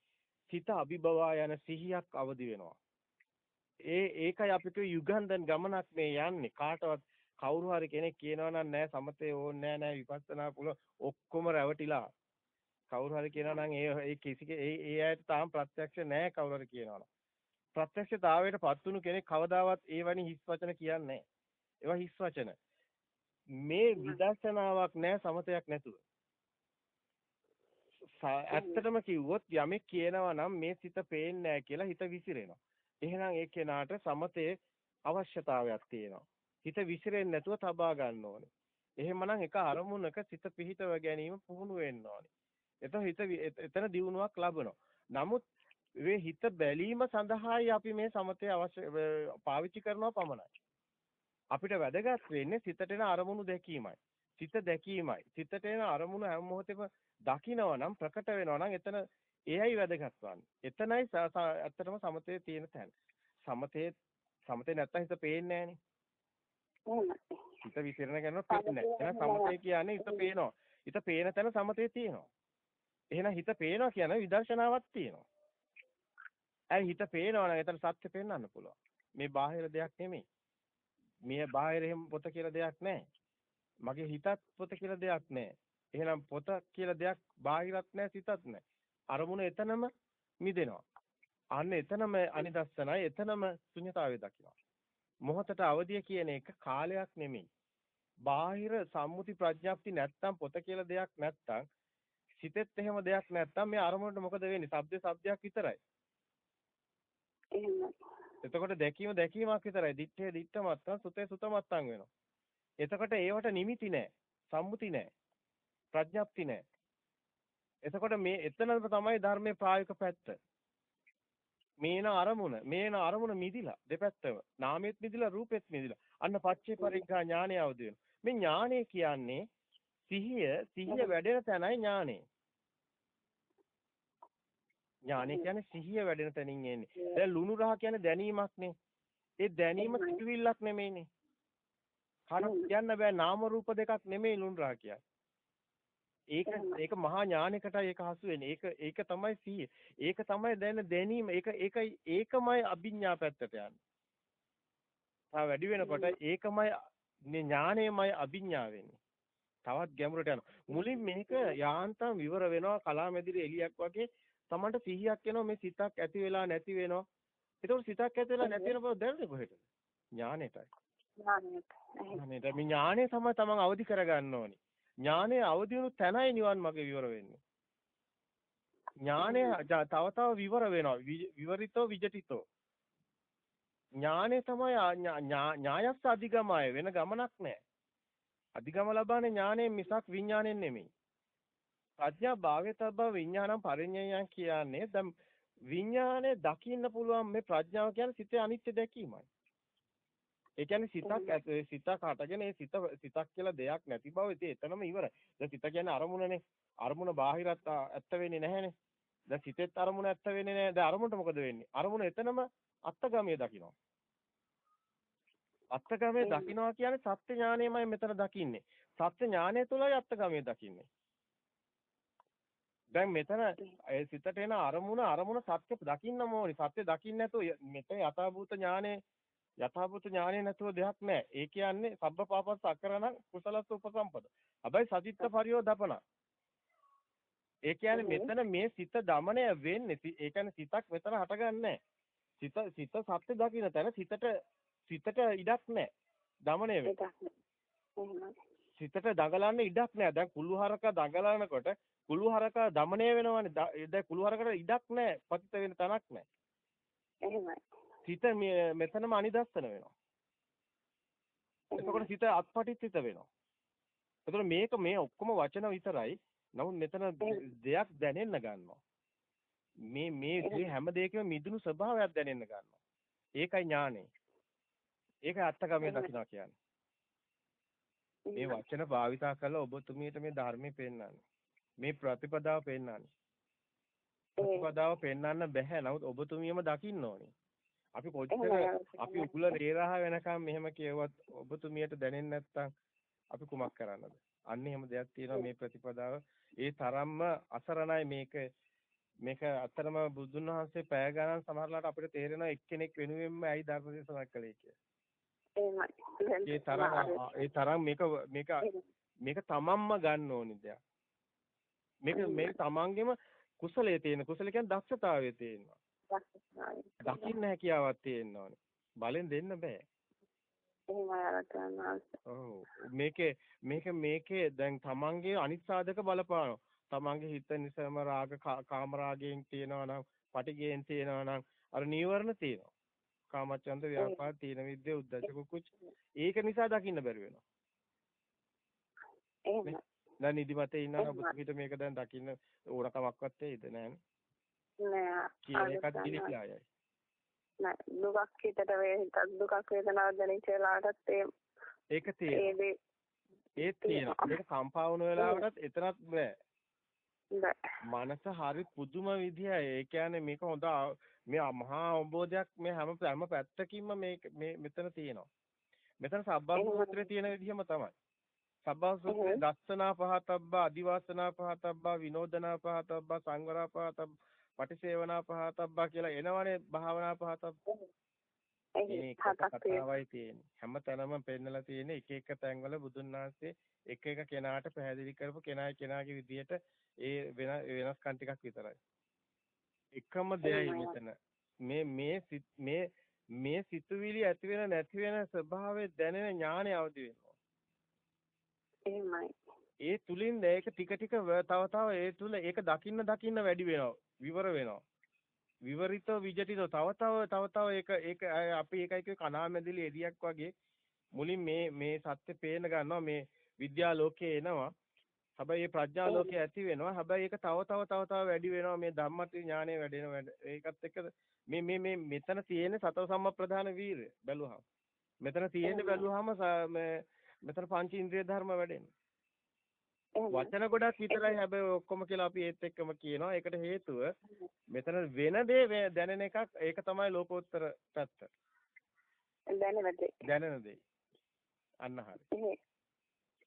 සිත අභිබවා යන සිහියක් අවදි වෙනවා. ඒ ඒකයි අපිට යුගන්ධන් ගමනක් මේ යන්නේ කාටවත් කවුරු හරි කෙනෙක් කියනවා නම් නෑ සමතේ ඕනේ නෑ නෑ විපස්සනා පුළුවන් ඔක්කොම රැවටිලා කවුරු හරි කියනවා නම් ඒ ඒ කිසි ඒ ඒ අයට තාම ප්‍රත්‍යක්ෂ නෑ කවුරු හරි කියනවා නම් ප්‍රත්‍යක්ෂතාවයට පත්තුණු කෙනෙක් කවදාවත් ඒ වැනි හිස් වචන කියන්නේ ඒවා හිස් වචන මේ විදර්ශනාවක් නෑ සමතයක් නැතුව ඇත්තටම කිව්වොත් යමෙක් කියනවා නම් මේ සිත පේන්නේ නැහැ කියලා හිත විසිරෙනවා. එහෙනම් ඒ කෙනාට සමතේ අවශ්‍යතාවයක් තියෙනවා. හිත විසිරෙන්නේ නැතුව තබා ගන්න ඕනේ. එහෙමනම් එක අරමුණක සිත පිහිටව ගැනීම පුහුණු වෙන්න ඕනේ. එතන හිත එතන දියුණුවක් ලබනවා. නමුත් මේ හිත බැලීම සඳහායි අපි මේ සමතේ අවශ්‍ය පාවිච්චි කරනවා පමණයි. අපිට වැදගත් වෙන්නේ සිතට එන අරමුණු දැකීමයි. සිත දැකීමයි. සිතට එන අරමුණු හැම මොහොතෙම දකිනවා නම් ප්‍රකට වෙනවා නම් එතන එයයි වැදගත් වන්නේ. එතනයි ඇත්තටම සමතේ තියෙන තැන. සමතේ සමතේ නැත්තම් හිත පේන්නේ නැහනේ. හිත විසිරණ කරනකොට පේන්නේ නැහැ. එහෙනම් සමතේ කියන්නේ හිත පේනවා. හිත පේන තැන සමතේ තියෙනවා. එහෙනම් හිත පේනවා කියන විදර්ශනාවක් තියෙනවා. ඇයි හිත පේනවා නම් එතන සත්‍ය පෙන්වන්න පුළුවන්. මේ බාහිර දෙයක් නෙමෙයි. මේ බාහිර එහෙම පොත කියලා දෙයක් නැහැ. මගේ හිතත් පොත කියලා දෙයක් නැහැ. එහෙනම් පොත කියලා දෙයක් බාහිරත් නැහැ සිතත් නැහැ. අරමුණ එතනම මිදෙනවා. අන්න එතනම අනිදස්සනයි එතනම ශුන්‍යතාවය දකිනවා. මොහතට අවදිය කියන එක කාලයක් නෙමෙයි. බාහිර සම්මුති ප්‍රඥාප්ති නැත්තම් පොත කියලා දෙයක් නැත්තම් සිතෙත් එහෙම දෙයක් නැත්තම් මේ අරමුණට මොකද වෙන්නේ? ශබ්ද ශබ්දයක් විතරයි. එහෙමයි. එතකොට දැකීම දැකීමක් විතරයි. දිත්තේ දිත්තමත්තන් සුතේ සුතමත්තන් වෙනවා. එතකොට ඒවට නිමිති නැහැ. සම්මුති නැහැ. ප්‍රඥප්ති නැහැ. එතකොට මේ එතනම තමයි ධර්මයේ ප්‍රායෝගික පැත්ත. මේන අරමුණ මේන අරමුණ මිදිලා දෙපැත්තම නාමෙත් මිදිලා රූපෙත් මිදිලා අන්න පච්චේ පරිග්ගා ඥානය අවදි වෙනවා මේ ඥානය කියන්නේ සිහිය සිහිය වැඩෙන තැනයි ඥානය ඥානය කියන්නේ සිහිය වැඩෙන තැනින් එන්නේ දැන් ලුණු රහ කියන්නේ දැනීමක්නේ ඒ දැනීම සිතුවිල්ලක් නෙමෙයිනේ කන කියන්න බෑ නාම රූප දෙකක් නෙමෙයි ලුණු රහ කියන්නේ ඒක ඒක මහා ඥානයකටයි ඒක හසු වෙන්නේ. ඒක ඒක තමයි සීය. ඒක තමයි දැන දැනීම. ඒක ඒකයි ඒකමයි අභිඥා පැත්තට යන්නේ. තා වැඩි වෙනකොට ඒකමයි ඥානයමයි අභිඥා වෙන්නේ. තවත් ගැඹුරට යනවා. මුලින් මේක යාන්තම් විවර වෙනවා කලාමැදිරි එලියක් වගේ තමන්ට සිහියක් එනවා මේ සිතක් ඇති වෙලා නැති වෙනවා. ඒතකොට සිතක් ඇති වෙලා නැති වෙන බව දැනෙන්නේ කොහෙටද? ඥානෙටයි. ඥානෙට. ඥානෙට. මේ ඥානෙ තමයි තමන් අවදි කරගන්න ඕනේ. ඥානය අවදි වුණු තැනයි නිවන් මාර්ගය විවර වෙන්නේ. ඥානය තව තව විවර වෙනවා. විවරිතෝ විජටිතෝ. ඥානය තමයි ඥායස්ස අධිගමය වෙන ගමනක් නැහැ. අධිගම ලබන්නේ ඥාණයෙන් මිසක් විඥාණයෙන් නෙමෙයි. ප්‍රඥා භාවයතබ්බ විඥානම් පරිඤ්ඤයයන් කියන්නේ දැන් විඥානය දකින්න පුළුවන් මේ ප්‍රඥාව කියන්නේ සිතේ අනිත්‍ය දැකීමයි. ඒ කියන්නේ සිතක් සිතක් හටගෙන ඒ සිත සිතක් කියලා දෙයක් නැති බව ඉතින් එතනම ඉවරයි. දැන් සිත කියන්නේ අරමුණනේ. අරමුණ බාහිරත් ඇත්ත වෙන්නේ නැහැනේ. දැන් සිතෙත් අරමුණ ඇත්ත වෙන්නේ නැහැ. දැන් අරමුණට මොකද වෙන්නේ? අරමුණ එතනම අත්ගමයේ දකිනවා. අත්ගමයේ දකින්නවා කියන්නේ සත්‍ය ඥානයමයි මෙතන දකින්නේ. සත්‍ය ඥානය තුළයි අත්ගමයේ දකින්නේ. දැන් මෙතන ඒ සිතට එන අරමුණ අරමුණ සත්‍ය දකින්නම ඕනි. සත්‍ය දකින්න නැතුව මෙතන යථාභූත ඥානේ යථාභූත ඥානේ නැතුව දෙයක් නැහැ. ඒ කියන්නේ සබ්බ පාපස් අකරණං කුසලස් උපසම්පද. හැබැයි සතිත්ත පරියෝ දපන. ඒ කියන්නේ මෙතන මේ සිත দমনය වෙන්නේ. ඒ කියන්නේ සිතක් මෙතන හටගන්නේ සිත සිත සත්‍ය දකින්න තැන සිතට සිතට ඉඩක් නැහැ. দমনය වෙන්නේ. සිතට දඟලන්න ඉඩක් නැහැ. දැන් කුළුහරක දඟලනකොට කුළු හරකා দমনය වෙනවනේ දැන් කුළු හරකට ඉඩක් නැහැ. පතිත වෙන තැනක් නැහැ. එහෙමයි. සිත මෙතනම අනිදස්සන වෙනවා. එතකොට සිත අත්පටිත්ිත වෙනවා. එතකොට මේක මේ ඔක්කොම වචන විතරයි. නමුත් මෙතන දෙයක් දැනෙන්න ගන්නවා. මේ මේ හැම දෙයකම මිදුණු ස්වභාවයක් දැනෙන්න ගන්නවා. ඒකයි ඥානෙ. ඒකයි අත්තකමේ දකින්නවා කියන්නේ. මේ වචන භාවිතා කරලා ඔබතුමියට මේ ධර්මයේ පෙන්වන්නේ. මේ ප්‍රතිපදාව පෙන්වන්නේ. ප්‍රතිපදාව පෙන්වන්න බැහැ. නමුත් ඔබතුමියම දකින්න ඕනේ. අපි කොච්චර අපි උකුල රේරහ වෙනකම් මෙහෙම කියවත් ඔබතුමියට දැනෙන්නේ නැත්නම් අපි කුමක් කරන්නද? අන්න එහෙම දෙයක් තියෙනවා මේ ප්‍රතිපදාව. ඒ තරම්ම අසරණයි මේක මේක අත්‍තරම බුදුන් වහන්සේ පැය ගණන් සමහරලාට අපිට තේරෙනවා එක්කෙනෙක් වෙනුවෙන්ම ඇයි ධර්ම දේශනා කළේ කියලා. ඒ තරම් ඒ තරම් මේක මේක මේක තමන්ම ගන්න ඕනි දෙයක්. මේක මේ තමන්ගේම කුසලයේ තියෙන කුසල කියන්නේ දක්ෂතාවයේ තියෙනවා. දකින්න හැකියාවක් තියෙන්න ඕනේ. බලෙන් දෙන්න බෑ. ඔව් මේකේ මේක මේකේ දැන් තමන්ගේ අනිත් සාධක බලපානවා. තමන්ගේ හිත නිසම රාග කාම රාගයෙන් තියෙනවා නම් පටිගයෙන් තියෙනවා නම් අර නීවරණ තියෙනවා. කාමචන්ද ව්‍යාපාද තීන විද්‍ය උද්දච්ච කුකුච ඒක නිසා දකින්න බැරි වෙනවා. දැන් නිදිමතේ ඉන්නවා ඔබට මේක දැන් දකින්න ඕනකමක්වත් තේිද නෑනේ. නෑ. කියන එකත් දිලිලායයි. නෑ දුකක් හිතට වේ හිතක් දුකක් වේදනාවක් දැනෙච්ච වෙලාවටත් ඒ ඒක තියෙනවා. ඒ තියෙනවා. ඒක කම්පා වුණ වෙලාවටත් එතරම් බෑ. මනස හරි පුදුම විදියයි. ඒ කියන්නේ මේක හොඳ මේ මහා අවබෝධයක් මේ හැම හැම පැත්තකින්ම මේ මේ මෙතන තියෙනවා. මෙතන සබ්බසූත්‍රයේ තියෙන විදිහම තමයි. සබ්බසූත්‍රයේ දස්සනා පහතබ්බා අදිවාසනා පහතබ්බා විනෝදනා පහතබ්බා සංවරා පහතබ්බා පටිසේවනා පහතබ්බා කියලා එනවනේ භාවනා පහතබ්බා. ඒක කතාවයි තියෙන්නේ. හැම තැනම පෙන්නලා තියෙන්නේ එක එක තැන්වල බුදුන් වහන්සේ එක එක කෙනාට පැහැදිලි කරපු කෙනායි කෙනාගේ විදියට ඒ වෙන වෙනස්කම් ටිකක් විතරයි. එකම දෙයයි මෙතන. මේ මේ මේ මේ සිතුවිලි ඇති වෙන නැති වෙන ස්වභාවය දැනෙන ඥානය අවදි වෙනවා. එහෙමයි. ඒ තුලින් ඒක ටික ටික තව තව ඒ තුල ඒක දකින්න දකින්න වැඩි වෙනවා. විවර වෙනවා. විවරිත විජටිත තව තව තව තව ඒක ඒක අපි ඒකයි කිය කණාමැදිලි එරියක් වගේ මුලින් මේ මේ සත්‍ය පේන ගන්නවා මේ විද්‍යා ලෝකේ එනවා හැබැයි මේ ප්‍රඥා ලෝකේ ඇති වෙනවා. හැබැයි ඒක තව තව තව තව වැඩි වෙනවා. මේ ධම්මති ඥානය වැඩෙනවා. ඒකත් එක්ක මේ මේ මේ මෙතන තියෙන සතර සම්ප්‍රදාන වීරය බැලුවහම. මෙතන තියෙන බැලුවහම මෙතන පංච ඉන්ද්‍රිය ධර්ම වැඩෙනවා. වචන ගොඩක් විතරයි හැබැයි ඔක්කොම කියලා අපි ඒත් එක්කම කියනවා. ඒකට හේතුව මෙතන වෙන දේ දැනෙන එකක් ඒක තමයි ලෝකෝත්තර පැත්ත. දැනෙන දේ. දැනෙන දේ. අන්න හරි.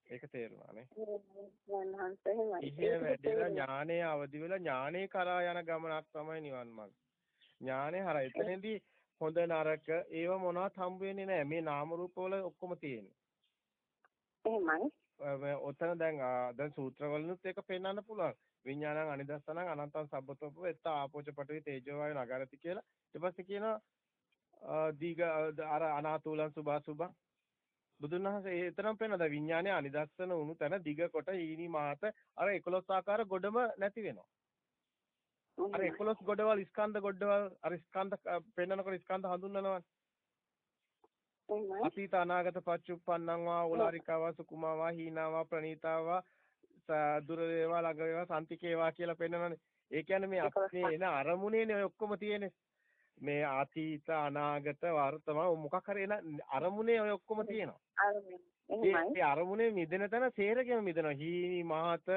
ඒක තේරුණා නේ. ඉහිය වැඩිලා ඥානයේ අවදි වෙලා ඥානේ කරා යන ගමනක් තමයි නිවන් මාර්ග. ඥානේ හරහා එතනදී හොඳ නරක ඒව මොනවත් හම්බ වෙන්නේ නැහැ. මේ නාම රූප වල ඔක්කොම තියෙන්නේ. එහෙමයි. ඔතන දැන් දැන් සූත්‍රවලුත් ඒක පෙන්වන්න පුළුවන්. විඥානං අනිදස්සනං අනන්තං සබ්බතෝපව එත්ත ආපෝච පඨවි තේජෝ වායු නගරති කියලා. ඊට පස්සේ කියනවා දීග අර අනාතුලං සුභා සුභා බුදුන් වහන්සේ ඒ තරම් පෙන්නද විඥානය අනිදස්සන වුණු තැන දිග කොට ඊනි මාත අර 11 ආකාර ගොඩම නැති වෙනවා. අර 11 ගොඩවල් ස්කන්ධ ගොඩවල් අර ස්කන්ධ පෙන්නනකොට ස්කන්ධ හඳුන්වනවා. අතීත අනාගත පච්චුප්පන්නං වා ඕලාරිකාවා සුකුමාවා හීනාවා ප්‍රණීතාවා දුර වේවා ළඟ වේවා සම්තිකේවා කියලා පෙන්නනනේ. ඒ කියන්නේ මේ අපේ එන අරමුණේනේ ඔය ඔක්කොම තියෙන්නේ. මේ අතීත අනාගත වර්තමාන මොකක් හරි එන අරමුණේ ඔය ඔක්කොම තියෙනවා. ඒ අරමුණේ මිදෙන තැන සේරගෙම මිදෙනවා. හීනි මහත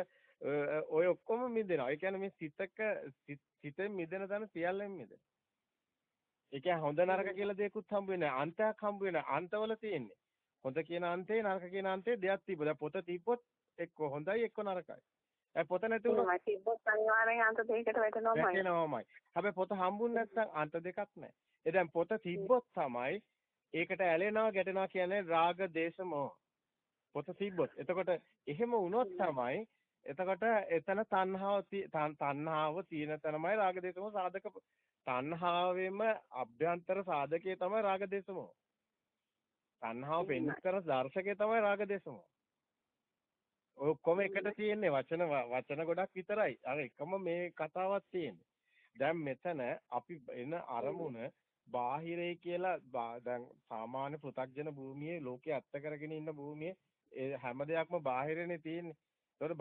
ඔය ඔක්කොම මිදෙනවා. ඒ කියන්නේ මේ සිතක සිතෙන් මිදෙන තැන සියල්ලෙන් මිදෙනවා. ඒ කියන්නේ හොඳ නරක කියලා දෙයක්වත් හම්බ වෙන්නේ නැහැ. අන්තයක් හම්බ වෙන්නේ අන්තවල තියෙන්නේ. හොඳ කියන අන්තේ නරක කියන අන්තේ දෙයක් තිබ්බ. දැන් පොත තිබ්බොත් එක්ක හොඳයි එක්ක නරකයි. ඒ පොත නැති වුණා. තිබ්බොත් අනිවාර්යෙන් අන්ත දෙකකට වැටෙනවමයි. වැටෙනවමයි. හැබැයි පොත හම්බුනේ නැත්නම් අන්ත දෙකක් නැහැ. ඒ දැන් පොත තිබ්බොත් තමයි ඒකට ඇලෙනවා ගැටෙනවා කියන්නේ රාග දේශ මොහ. පොත තිබ්බොත්. එතකොට එහෙම වුණොත් තමයි එතකොට එතන තණ්හාව තණ්හාව තියෙන තැනමයි රාග දේශ මොහ සාධක තණ්හාවෙම අභ්‍යන්තර සාධකයේ තමයි රාග දේශ මොහ. තණ්හාව පෙන්කර දර්ශකයේ තමයි රාග දේශ මොහ. ඔය ඔක්කොම එකට තියෙන්නේ වචන වචන ගොඩක් විතරයි. අර එකම මේ කතාවක් තියෙන්නේ. දැන් මෙතන අපි එන අරමුණ බාහිරේ කියලා දැන් සාමාන්‍ය පෘථග්ජන භූමියේ ලෝකේ අත්ත කරගෙන ඉන්න භූමියේ හැම දෙයක්ම බාහිරනේ තියෙන්නේ. ඒතකොට